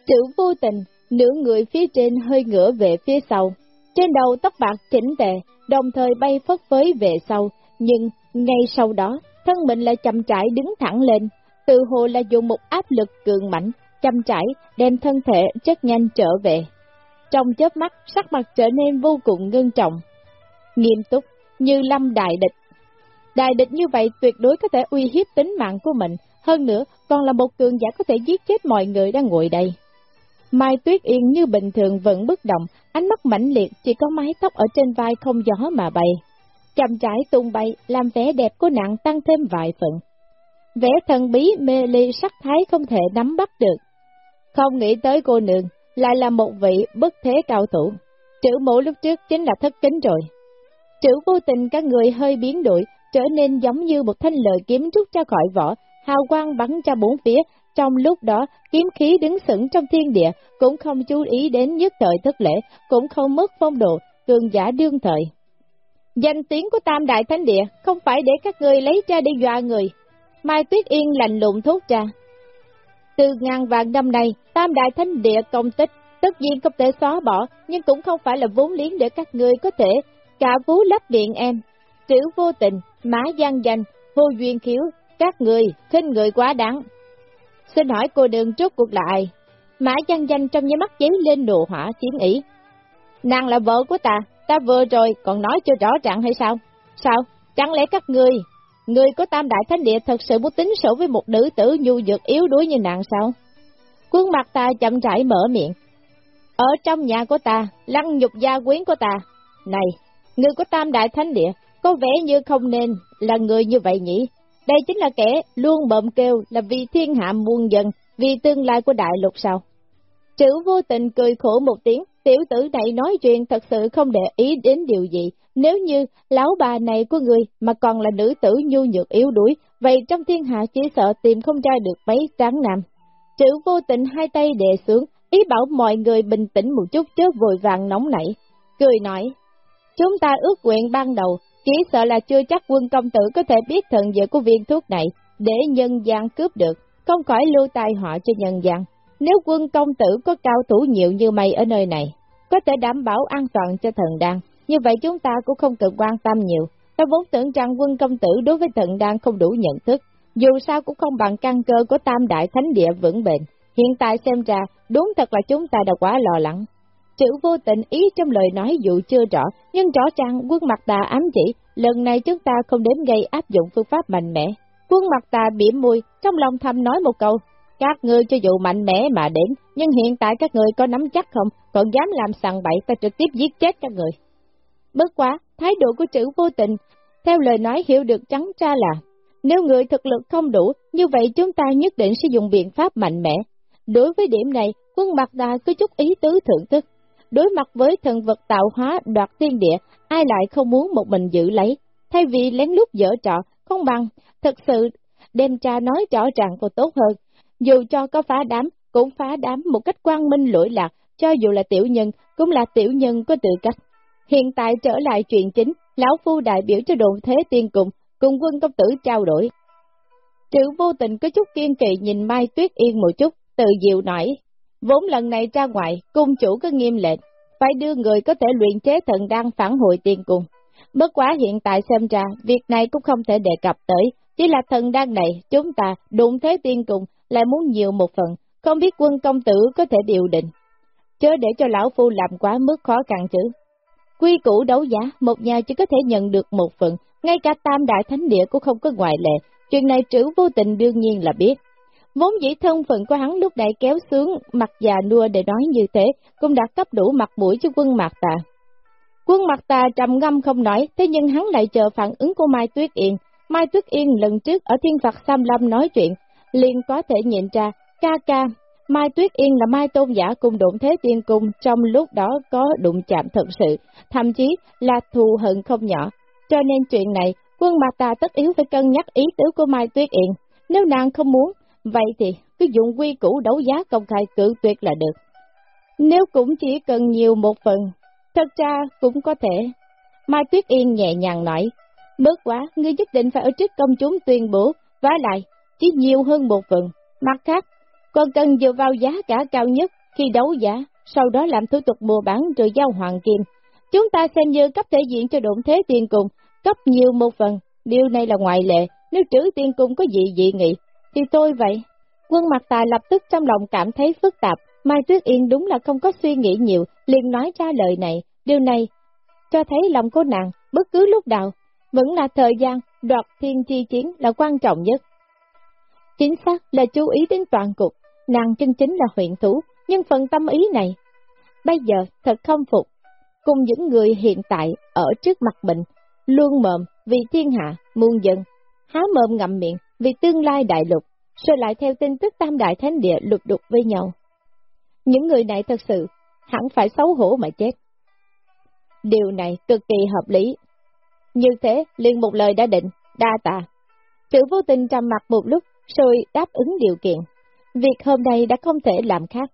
Chữ vô tình, nửa người phía trên hơi ngửa về phía sau. Trên đầu tóc bạc chỉnh tề, đồng thời bay phất phới về sau, nhưng ngay sau đó, thân mình lại chậm trải đứng thẳng lên, tự hồ là dùng một áp lực cường mạnh, chậm trải, đem thân thể rất nhanh trở về. Trong chớp mắt, sắc mặt trở nên vô cùng ngưng trọng, nghiêm túc, như lâm đại địch. Đại địch như vậy tuyệt đối có thể uy hiếp tính mạng của mình, hơn nữa còn là một cường giả có thể giết chết mọi người đang ngồi đây. Mai Tuyết Yên như bình thường vẫn bất động, ánh mắt mãnh liệt chỉ có mái tóc ở trên vai không gió mà bay. Chậm trái tung bay, làm vẻ đẹp của nàng tăng thêm vài phần. Vẻ thần bí mê ly sắc thái không thể nắm bắt được. Không nghĩ tới cô nương, lại là một vị bất thế cao thủ. Chữ mũ lúc trước chính là thất kính rồi. Chữ vô tình các người hơi biến đổi, trở nên giống như một thanh lời kiếm rút ra khỏi vỏ, hào quang bắn ra bốn phía, trong lúc đó, kiếm khí đứng sững trong thiên địa, cũng không chú ý đến nhất thời thất lễ, cũng không mất phong độ, cường giả đương thời. Danh tiếng của Tam Đại Thánh Địa không phải để các người lấy ra để dọa người, Mai Tuyết Yên lạnh lùng thốt ra. Từ ngàn vạn năm nay, tam đại thánh địa công tích, tất nhiên không thể xóa bỏ, nhưng cũng không phải là vốn liếng để các ngươi có thể cả vú lấp điện em. Chữ vô tình, mã gian danh, vô duyên khiếu, các người, khinh người quá đáng. Xin hỏi cô đường trước cuộc lại. Mã gian danh trong nháy mắt giấy lên đồ hỏa chiến ý. Nàng là vợ của ta, ta vừa rồi còn nói chưa rõ ràng hay sao? Sao? Chẳng lẽ các ngươi Người có tam đại thánh địa thật sự muốn tính sổ với một nữ tử nhu dược yếu đuối như nàng sao? Quân mặt ta chậm rãi mở miệng. Ở trong nhà của ta, lăng nhục gia quyến của ta. Này, người có tam đại thánh địa, có vẻ như không nên là người như vậy nhỉ? Đây chính là kẻ luôn bợm kêu là vì thiên hạ muôn dân, vì tương lai của đại lục sao? Chữ vô tình cười khổ một tiếng, tiểu tử này nói chuyện thật sự không để ý đến điều gì, nếu như lão bà này của người mà còn là nữ tử nhu nhược yếu đuối, vậy trong thiên hạ chỉ sợ tìm không ra được mấy tráng nam. Chữ vô tình hai tay đè xuống, ý bảo mọi người bình tĩnh một chút chứ vội vàng nóng nảy. Cười nói, chúng ta ước nguyện ban đầu, chỉ sợ là chưa chắc quân công tử có thể biết thần diệu của viên thuốc này, để nhân gian cướp được, không khỏi lưu tai họa cho nhân gian. Nếu quân công tử có cao thủ nhiều như mày ở nơi này, có thể đảm bảo an toàn cho thần đan, như vậy chúng ta cũng không cần quan tâm nhiều. Ta vốn tưởng rằng quân công tử đối với thần đang không đủ nhận thức, dù sao cũng không bằng căn cơ của tam đại thánh địa vững bền. Hiện tại xem ra, đúng thật là chúng ta đã quá lo lắng. Chữ vô tình ý trong lời nói dù chưa rõ, nhưng rõ ràng quân mặt tà ám chỉ, lần này chúng ta không đến gây áp dụng phương pháp mạnh mẽ. Quân mặt tà biểm mùi, trong lòng thầm nói một câu, các ngươi cho dù mạnh mẽ mà đến, nhưng hiện tại các ngươi có nắm chắc không, còn dám làm sằng bậy ta trực tiếp giết chết các người. Bất quá, thái độ của chữ vô tình, theo lời nói hiểu được trắng ra là, nếu người thực lực không đủ, như vậy chúng ta nhất định sẽ dùng biện pháp mạnh mẽ. Đối với điểm này, quân mặt đà có chút ý tứ thượng thức. Đối mặt với thần vật tạo hóa đoạt thiên địa, ai lại không muốn một mình giữ lấy, thay vì lén lút dở trọ, không bằng, thật sự đem cha nói rõ ràng còn tốt hơn. Dù cho có phá đám, cũng phá đám một cách quang minh lỗi lạc, cho dù là tiểu nhân, cũng là tiểu nhân có tự cách. Hiện tại trở lại chuyện chính, Lão Phu đại biểu cho đồn thế tiên cùng, cùng quân công tử trao đổi. Trữ vô tình có chút kiên kỳ nhìn Mai Tuyết Yên một chút, từ diệu nói, vốn lần này ra ngoài, cung chủ có nghiêm lệnh, phải đưa người có thể luyện chế thần đăng phản hồi tiên cung. Bất quá hiện tại xem ra, việc này cũng không thể đề cập tới, chỉ là thần đăng này, chúng ta, đụng thế tiên cung, lại muốn nhiều một phần, không biết quân công tử có thể điều định. Chớ để cho lão phu làm quá mức khó khăn chứ. Quy củ đấu giá, một nhà chỉ có thể nhận được một phần, ngay cả tam đại thánh địa cũng không có ngoại lệ, chuyện này trữ vô tình đương nhiên là biết. Vốn dĩ thân phận của hắn lúc đại kéo xuống mặt già nua để nói như thế, cũng đã cấp đủ mặt mũi cho quân mặt tà. Quân mặt tà trầm ngâm không nói, thế nhưng hắn lại chờ phản ứng của Mai Tuyết Yên. Mai Tuyết Yên lần trước ở thiên Phật Sam Lâm nói chuyện, liền có thể nhìn ra, ca ca, Mai Tuyết Yên là Mai Tôn Giả cùng đụng thế tiên cung trong lúc đó có đụng chạm thật sự, thậm chí là thù hận không nhỏ. Cho nên chuyện này, quân mặt ta tất yếu phải cân nhắc ý tứ của Mai Tuyết Yên. Nếu nàng không muốn, vậy thì cứ dụng quy củ đấu giá công khai cử tuyệt là được. Nếu cũng chỉ cần nhiều một phần, thật ra cũng có thể. Mai Tuyết Yên nhẹ nhàng nói, bớt quá, ngươi nhất định phải ở trước công chúng tuyên bố, vả lại, chỉ nhiều hơn một phần. Mặt khác, còn cần dựa vào giá cả cao nhất khi đấu giá, sau đó làm thủ tục mua bán rồi giao hoàng kim. Chúng ta xem như cấp thể diện cho động thế tiên cùng, cấp nhiều một phần, điều này là ngoại lệ, nếu trữ tiên cung có gì dị nghị, thì tôi vậy. Quân mặt tài lập tức trong lòng cảm thấy phức tạp, Mai Tuyết Yên đúng là không có suy nghĩ nhiều, liền nói ra lời này, điều này cho thấy lòng cô nàng bất cứ lúc nào, vẫn là thời gian đoạt thiên chi chiến là quan trọng nhất. Chính xác là chú ý đến toàn cục, nàng chân chính là huyện thủ, nhưng phần tâm ý này, bây giờ thật không phục, cùng những người hiện tại ở trước mặt mình, luôn mồm vì thiên hạ, muôn dân, há mồm ngậm miệng vì tương lai đại lục, rồi lại theo tin tức tam đại thánh địa lục đục với nhau. Những người này thật sự hẳn phải xấu hổ mà chết. Điều này cực kỳ hợp lý. Như thế, liền một lời đã định, đa tạ. Chữ vô tình trầm mặt một lúc, rồi đáp ứng điều kiện. Việc hôm nay đã không thể làm khác,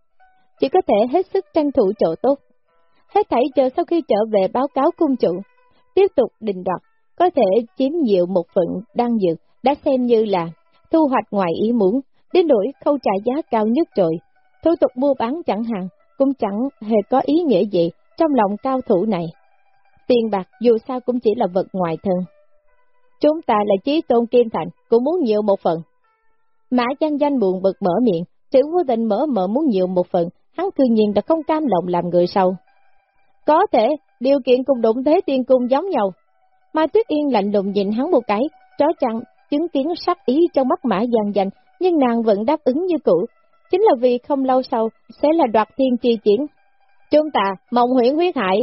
chỉ có thể hết sức tranh thủ chỗ tốt. Hết thảy chờ sau khi trở về báo cáo cung chủ, tiếp tục định đoạt, có thể chiếm nhiều một phần đang dược, đã xem như là thu hoạch ngoài ý muốn, đến nỗi khâu trả giá cao nhất rồi. Thủ tục mua bán chẳng hạn, cũng chẳng hề có ý nghĩa gì trong lòng cao thủ này. Tiền bạc dù sao cũng chỉ là vật ngoài thân. Chúng ta là chí tôn kim thành, cũng muốn nhiều một phần. Mã danh danh buồn bực mở miệng, chữ vô tình mở mở muốn nhiều một phần, hắn cư nhiên đã không cam lòng làm người sau. Có thể, điều kiện cùng đụng thế tiên cung giống nhau. Mai Tuyết Yên lạnh lùng nhìn hắn một cái, chó chăng chứng kiến sắc ý trong mắt mã dần dành, nhưng nàng vẫn đáp ứng như cũ. Chính là vì không lâu sau sẽ là đoạt thiên chi chiến. Chúng ta, mộng huyễn huyết hại.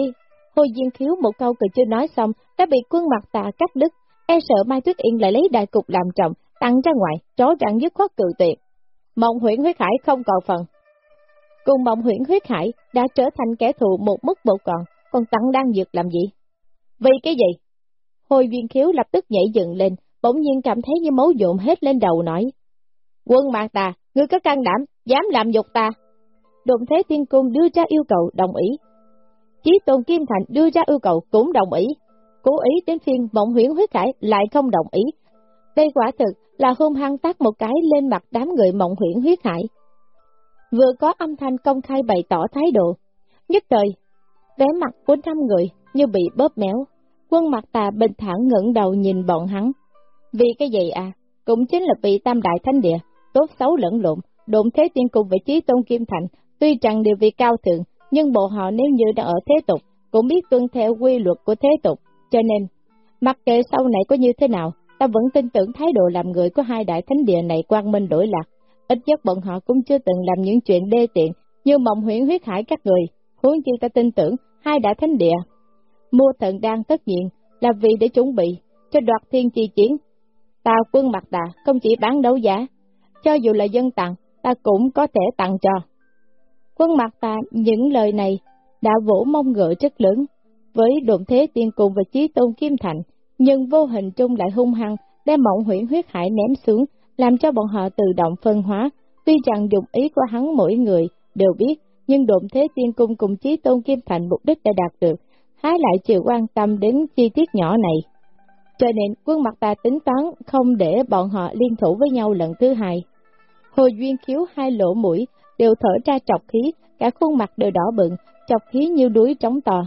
Hồi Diên Khiếu một câu cười chưa nói xong, đã bị quân mặt tà cắt đứt, e sợ Mai Tuyết Yên lại lấy đại cục làm trọng, tăng ra ngoài, rõ ràng dứt khoát cự tuyệt. Mộng huyễn huyết hải không còn phần. Cùng mộng huyễn huyết hải đã trở thành kẻ thù một mức bộ còn, còn tăng đang dược làm gì? Vì cái gì? Hồi viên khiếu lập tức nhảy dựng lên, bỗng nhiên cảm thấy như máu dộn hết lên đầu nói. Quân mạc tà, ngươi có can đảm, dám làm dục ta. Đụng thế tiên cung đưa ra yêu cầu đồng ý. Chí tôn Kim Thành đưa ra yêu cầu cũng đồng ý. Cố ý đến phiên mộng huyễn huyết hải lại không đồng ý. Đây quả thực là hung hăng tác một cái lên mặt đám người mộng huyễn huyết hải. Vừa có âm thanh công khai bày tỏ thái độ, nhất thời, vẻ mặt của năm người như bị bóp méo. Quân mặt tà bình thản ngẩng đầu nhìn bọn hắn. Vì cái gì à? Cũng chính là vì tam đại thánh địa, tốt xấu lẫn lộn, đụng thế tiên cùng vị trí tôn kim thành, tuy rằng đều vì cao thượng, nhưng bộ họ nếu như đã ở thế tục, cũng biết tuân theo quy luật của thế tục, cho nên, mặc kệ sau này có như thế nào, ta vẫn tin tưởng thái độ làm người của hai đại thánh địa này quang minh đổi lạc, ít nhất bọn họ cũng chưa từng làm những chuyện đê tiện, như mộng huyễn huyết hải các người, huống chi ta tin tưởng hai đại thánh địa. Mua thần đang tất nhiên là vì để chuẩn bị cho đoạt thiên chi chiến. Ta quân mặt ta không chỉ bán đấu giá, cho dù là dân tặng, ta cũng có thể tặng cho. Quân mặt ta những lời này đã vỗ mông ngựa rất lớn, với đồn thế tiên cùng và chí tôn kim thành, nhưng vô hình trung lại hung hăng, đem mộng huyễn huyết hải ném xuống, làm cho bọn họ tự động phân hóa. Tuy rằng dụng ý của hắn mỗi người đều biết, nhưng độn thế tiên cung cùng chí tôn kim thành mục đích đã đạt được, hái lại chịu quan tâm đến chi tiết nhỏ này. Cho nên quân mặt ta tính toán không để bọn họ liên thủ với nhau lần thứ hai. Hồ Duyên khiếu hai lỗ mũi, đều thở ra trọc khí, cả khuôn mặt đều đỏ bừng, chọc khí như đuối trống to.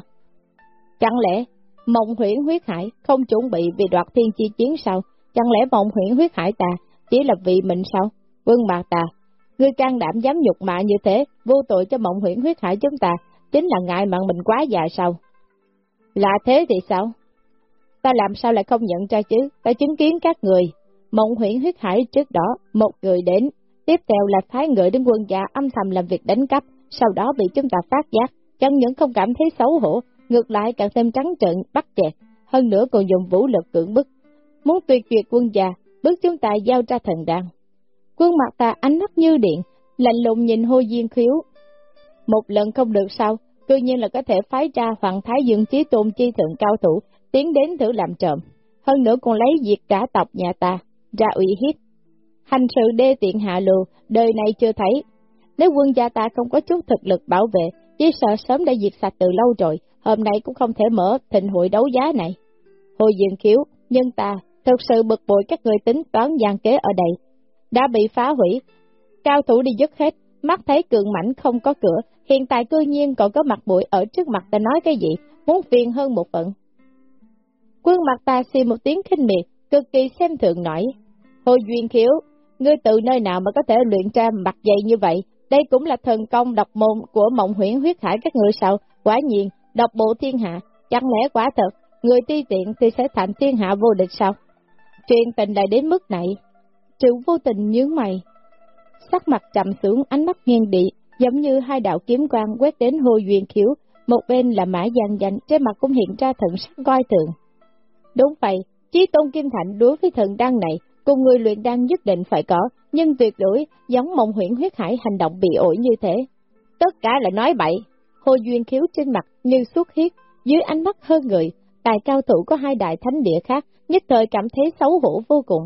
Chẳng lẽ, mộng huyễn huyết hải không chuẩn bị vì đoạt thiên chi chiến sao? Chẳng lẽ mộng huyễn huyết hải ta chỉ là vì mình sao? Quân mặt ta, ngươi can đảm dám nhục mạ như thế, vô tội cho mộng huyễn huyết hải chúng ta, chính là ngại mặn mình quá già sao? Là thế thì sao? Ta làm sao lại không nhận ra chứ? Ta chứng kiến các người. Mộng huyễn huyết hải trước đó, một người đến, tiếp theo là phái người đến quân gia âm thầm làm việc đánh cắp, sau đó bị chúng ta phát giác, chẳng những không cảm thấy xấu hổ, ngược lại càng thêm trắng trợn, bắt chẹt, hơn nữa còn dùng vũ lực cưỡng bức. Muốn tuyệt duyệt quân gia, bước chúng ta giao ra thần đàn. Quân mặt ta ánh mắt như điện, lạnh lùng nhìn hô diên khiếu. Một lần không được sao, cư nhiên là có thể phái ra Hoàng Thái Dương Chí Tôn Chi Thượng cao thủ, tiến đến thử làm trộm. Hơn nữa còn lấy diệt cả tộc nhà ta, ra ủy hiếp. Hành sự đê tiện hạ lù, đời này chưa thấy, nếu quân gia ta không có chút thực lực bảo vệ, chỉ sợ sớm đã diệt sạch từ lâu rồi, hôm nay cũng không thể mở thịnh hội đấu giá này. hồi Diện Khiếu, nhân ta, thực sự bực bội các người tính toán gian kế ở đây. Đã bị phá hủy, cao thủ đi dứt hết, mắt thấy cường mảnh không có cửa, hiện tại cư nhiên còn có mặt bụi ở trước mặt ta nói cái gì, muốn phiền hơn một phận. Quân mặt ta xì một tiếng khinh miệt, cực kỳ xem thường nổi. Hồ Duyên Khiếu, ngươi từ nơi nào mà có thể luyện ra mặt dày như vậy, đây cũng là thần công độc môn của mộng huyễn huyết hải các người sao, quả nhiên, độc bộ thiên hạ, chẳng lẽ quả thật, người ti tiện thì sẽ thành thiên hạ vô địch sao? Truyền tình lại đến mức này, Triệu vô tình nhướng mày, sắc mặt trầm xuống ánh mắt nghiêng địa, giống như hai đạo kiếm quang quét đến hồ duyên khiếu, một bên là mã giang danh, trên mặt cũng hiện ra thần sắc coi thường. Đúng vậy, Chí Tôn Kim Thạnh đối với thần đăng này, cùng người luyện đăng nhất định phải có, nhưng tuyệt đối giống mộng huyễn huyết hải hành động bị ổi như thế. Tất cả là nói bậy, hồ duyên khiếu trên mặt như xuất huyết, dưới ánh mắt hơn người, tài cao thủ có hai đại thánh địa khác, nhất thời cảm thấy xấu hổ vô cùng.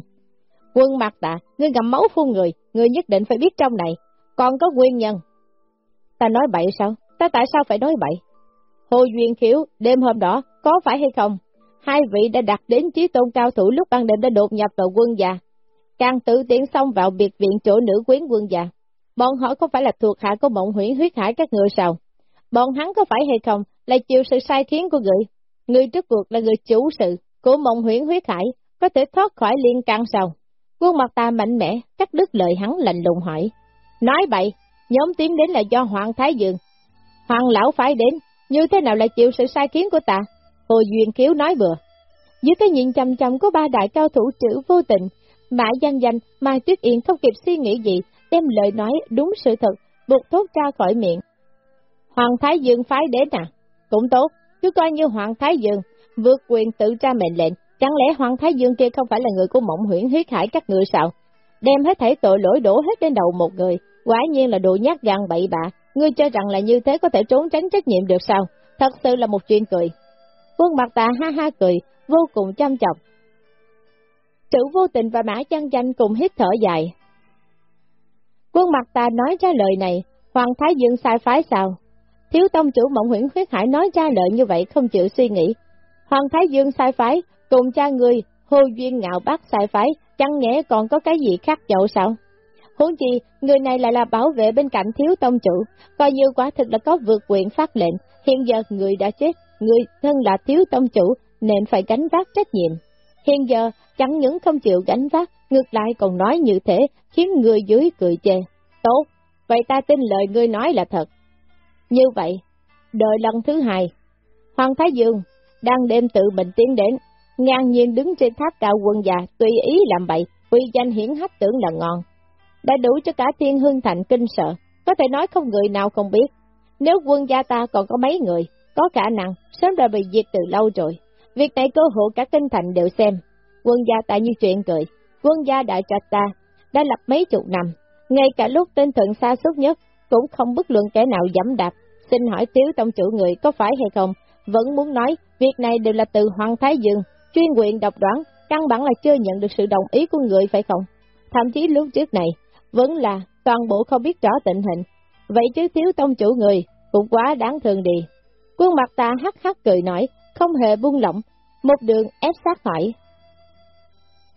Quân mặt tạ, ngươi ngầm máu phun người, ngươi nhất định phải biết trong này, còn có nguyên nhân. Ta nói bậy sao? Ta tại sao phải nói bậy? Hồ Duyên Khiếu, đêm hôm đó, có phải hay không? Hai vị đã đặt đến trí tôn cao thủ lúc ban đêm đã đột nhập vào quân già, càng tự tiến xông vào biệt viện chỗ nữ quyến quân già. Bọn họ có phải là thuộc hạ của mộng huyễn huyết hải các người sao? Bọn hắn có phải hay không là chịu sự sai khiến của người? Người trước cuộc là người chủ sự của mộng huyễn huyết hải, có thể thoát khỏi liên can sao? Quân mặt ta mạnh mẽ, cắt đứt lời hắn lạnh lùng hỏi. Nói bậy, nhóm tiến đến là do Hoàng Thái Dương. Hoàng lão phải đến, như thế nào lại chịu sự sai khiến của ta? Hồ Duyên Kiếu nói vừa. Dưới cái nhìn chầm chầm của ba đại cao thủ chữ vô tình, Mã Giang Danh, Mai Tuyết Yên không kịp suy nghĩ gì, đem lời nói đúng sự thật, buộc thốt ra khỏi miệng. Hoàng Thái Dương phái đến à? Cũng tốt, cứ coi như Hoàng Thái Dương, vượt quyền tự ra mệnh lệnh, chẳng lẽ Hoàng Thái Dương kia không phải là người của mộng huyễn huyết hải các người sao? Đem hết thảy tội lỗi đổ hết lên đầu một người, quả nhiên là đồ nhát gan bậy bạ, ngươi cho rằng là như thế có thể trốn tránh trách nhiệm được sao? Thật sự là một chuyện cười. Quân mặt tà ha ha cười, vô cùng chăm chọc. Chữ vô tình và mã chăn danh cùng hít thở dài. Quân mặt ta nói ra lời này, Hoàng Thái Dương sai phái sao? Thiếu tông chủ mộng huyễn khuyết hải nói ra lời như vậy không chịu suy nghĩ. Hoàng Thái Dương sai phái, cùng cha người, hô duyên ngạo bác sai phái, chẳng nhẽ còn có cái gì khác dậu sao? Huống chi, người này lại là bảo vệ bên cạnh thiếu tông chủ, coi như quả thực là có vượt quyền phát lệnh, hiện giờ người đã chết, người thân là thiếu tông chủ nên phải gánh vác trách nhiệm. Hiện giờ, chẳng những không chịu gánh vác, ngược lại còn nói như thế, khiến người dưới cười chê. Tốt, vậy ta tin lời ngươi nói là thật. Như vậy, đợi lần thứ hai, Hoàng Thái Dương đang đêm tự mình tiến đến, ngang nhiên đứng trên tháp cao quân già, tùy ý làm bậy, uy danh hiển hách tưởng là ngon. Đã đủ cho cả thiên hương thành kinh sợ, có thể nói không người nào không biết. Nếu quân gia ta còn có mấy người, có khả năng, sớm đã bị diệt từ lâu rồi. Việc này cơ hội cả kinh thành đều xem. Quân gia ta như chuyện cười, quân gia đại trạch ta, đã lập mấy chục năm, ngay cả lúc tên thần xa suốt nhất, cũng không bất luận kẻ nào dẫm đạp. Xin hỏi tiếu tông chủ người có phải hay không, vẫn muốn nói việc này đều là từ Hoàng Thái Dương, chuyên quyền độc đoán, căn bản là chưa nhận được sự đồng ý của người phải không? Thậm chí lúc trước này, vẫn là toàn bộ không biết rõ tình hình. Vậy chứ thiếu tông chủ người, cũng quá đáng thương đi. Quân mặt ta hắc hắc cười nói, không hề buông lỏng, một đường ép sát hỏi,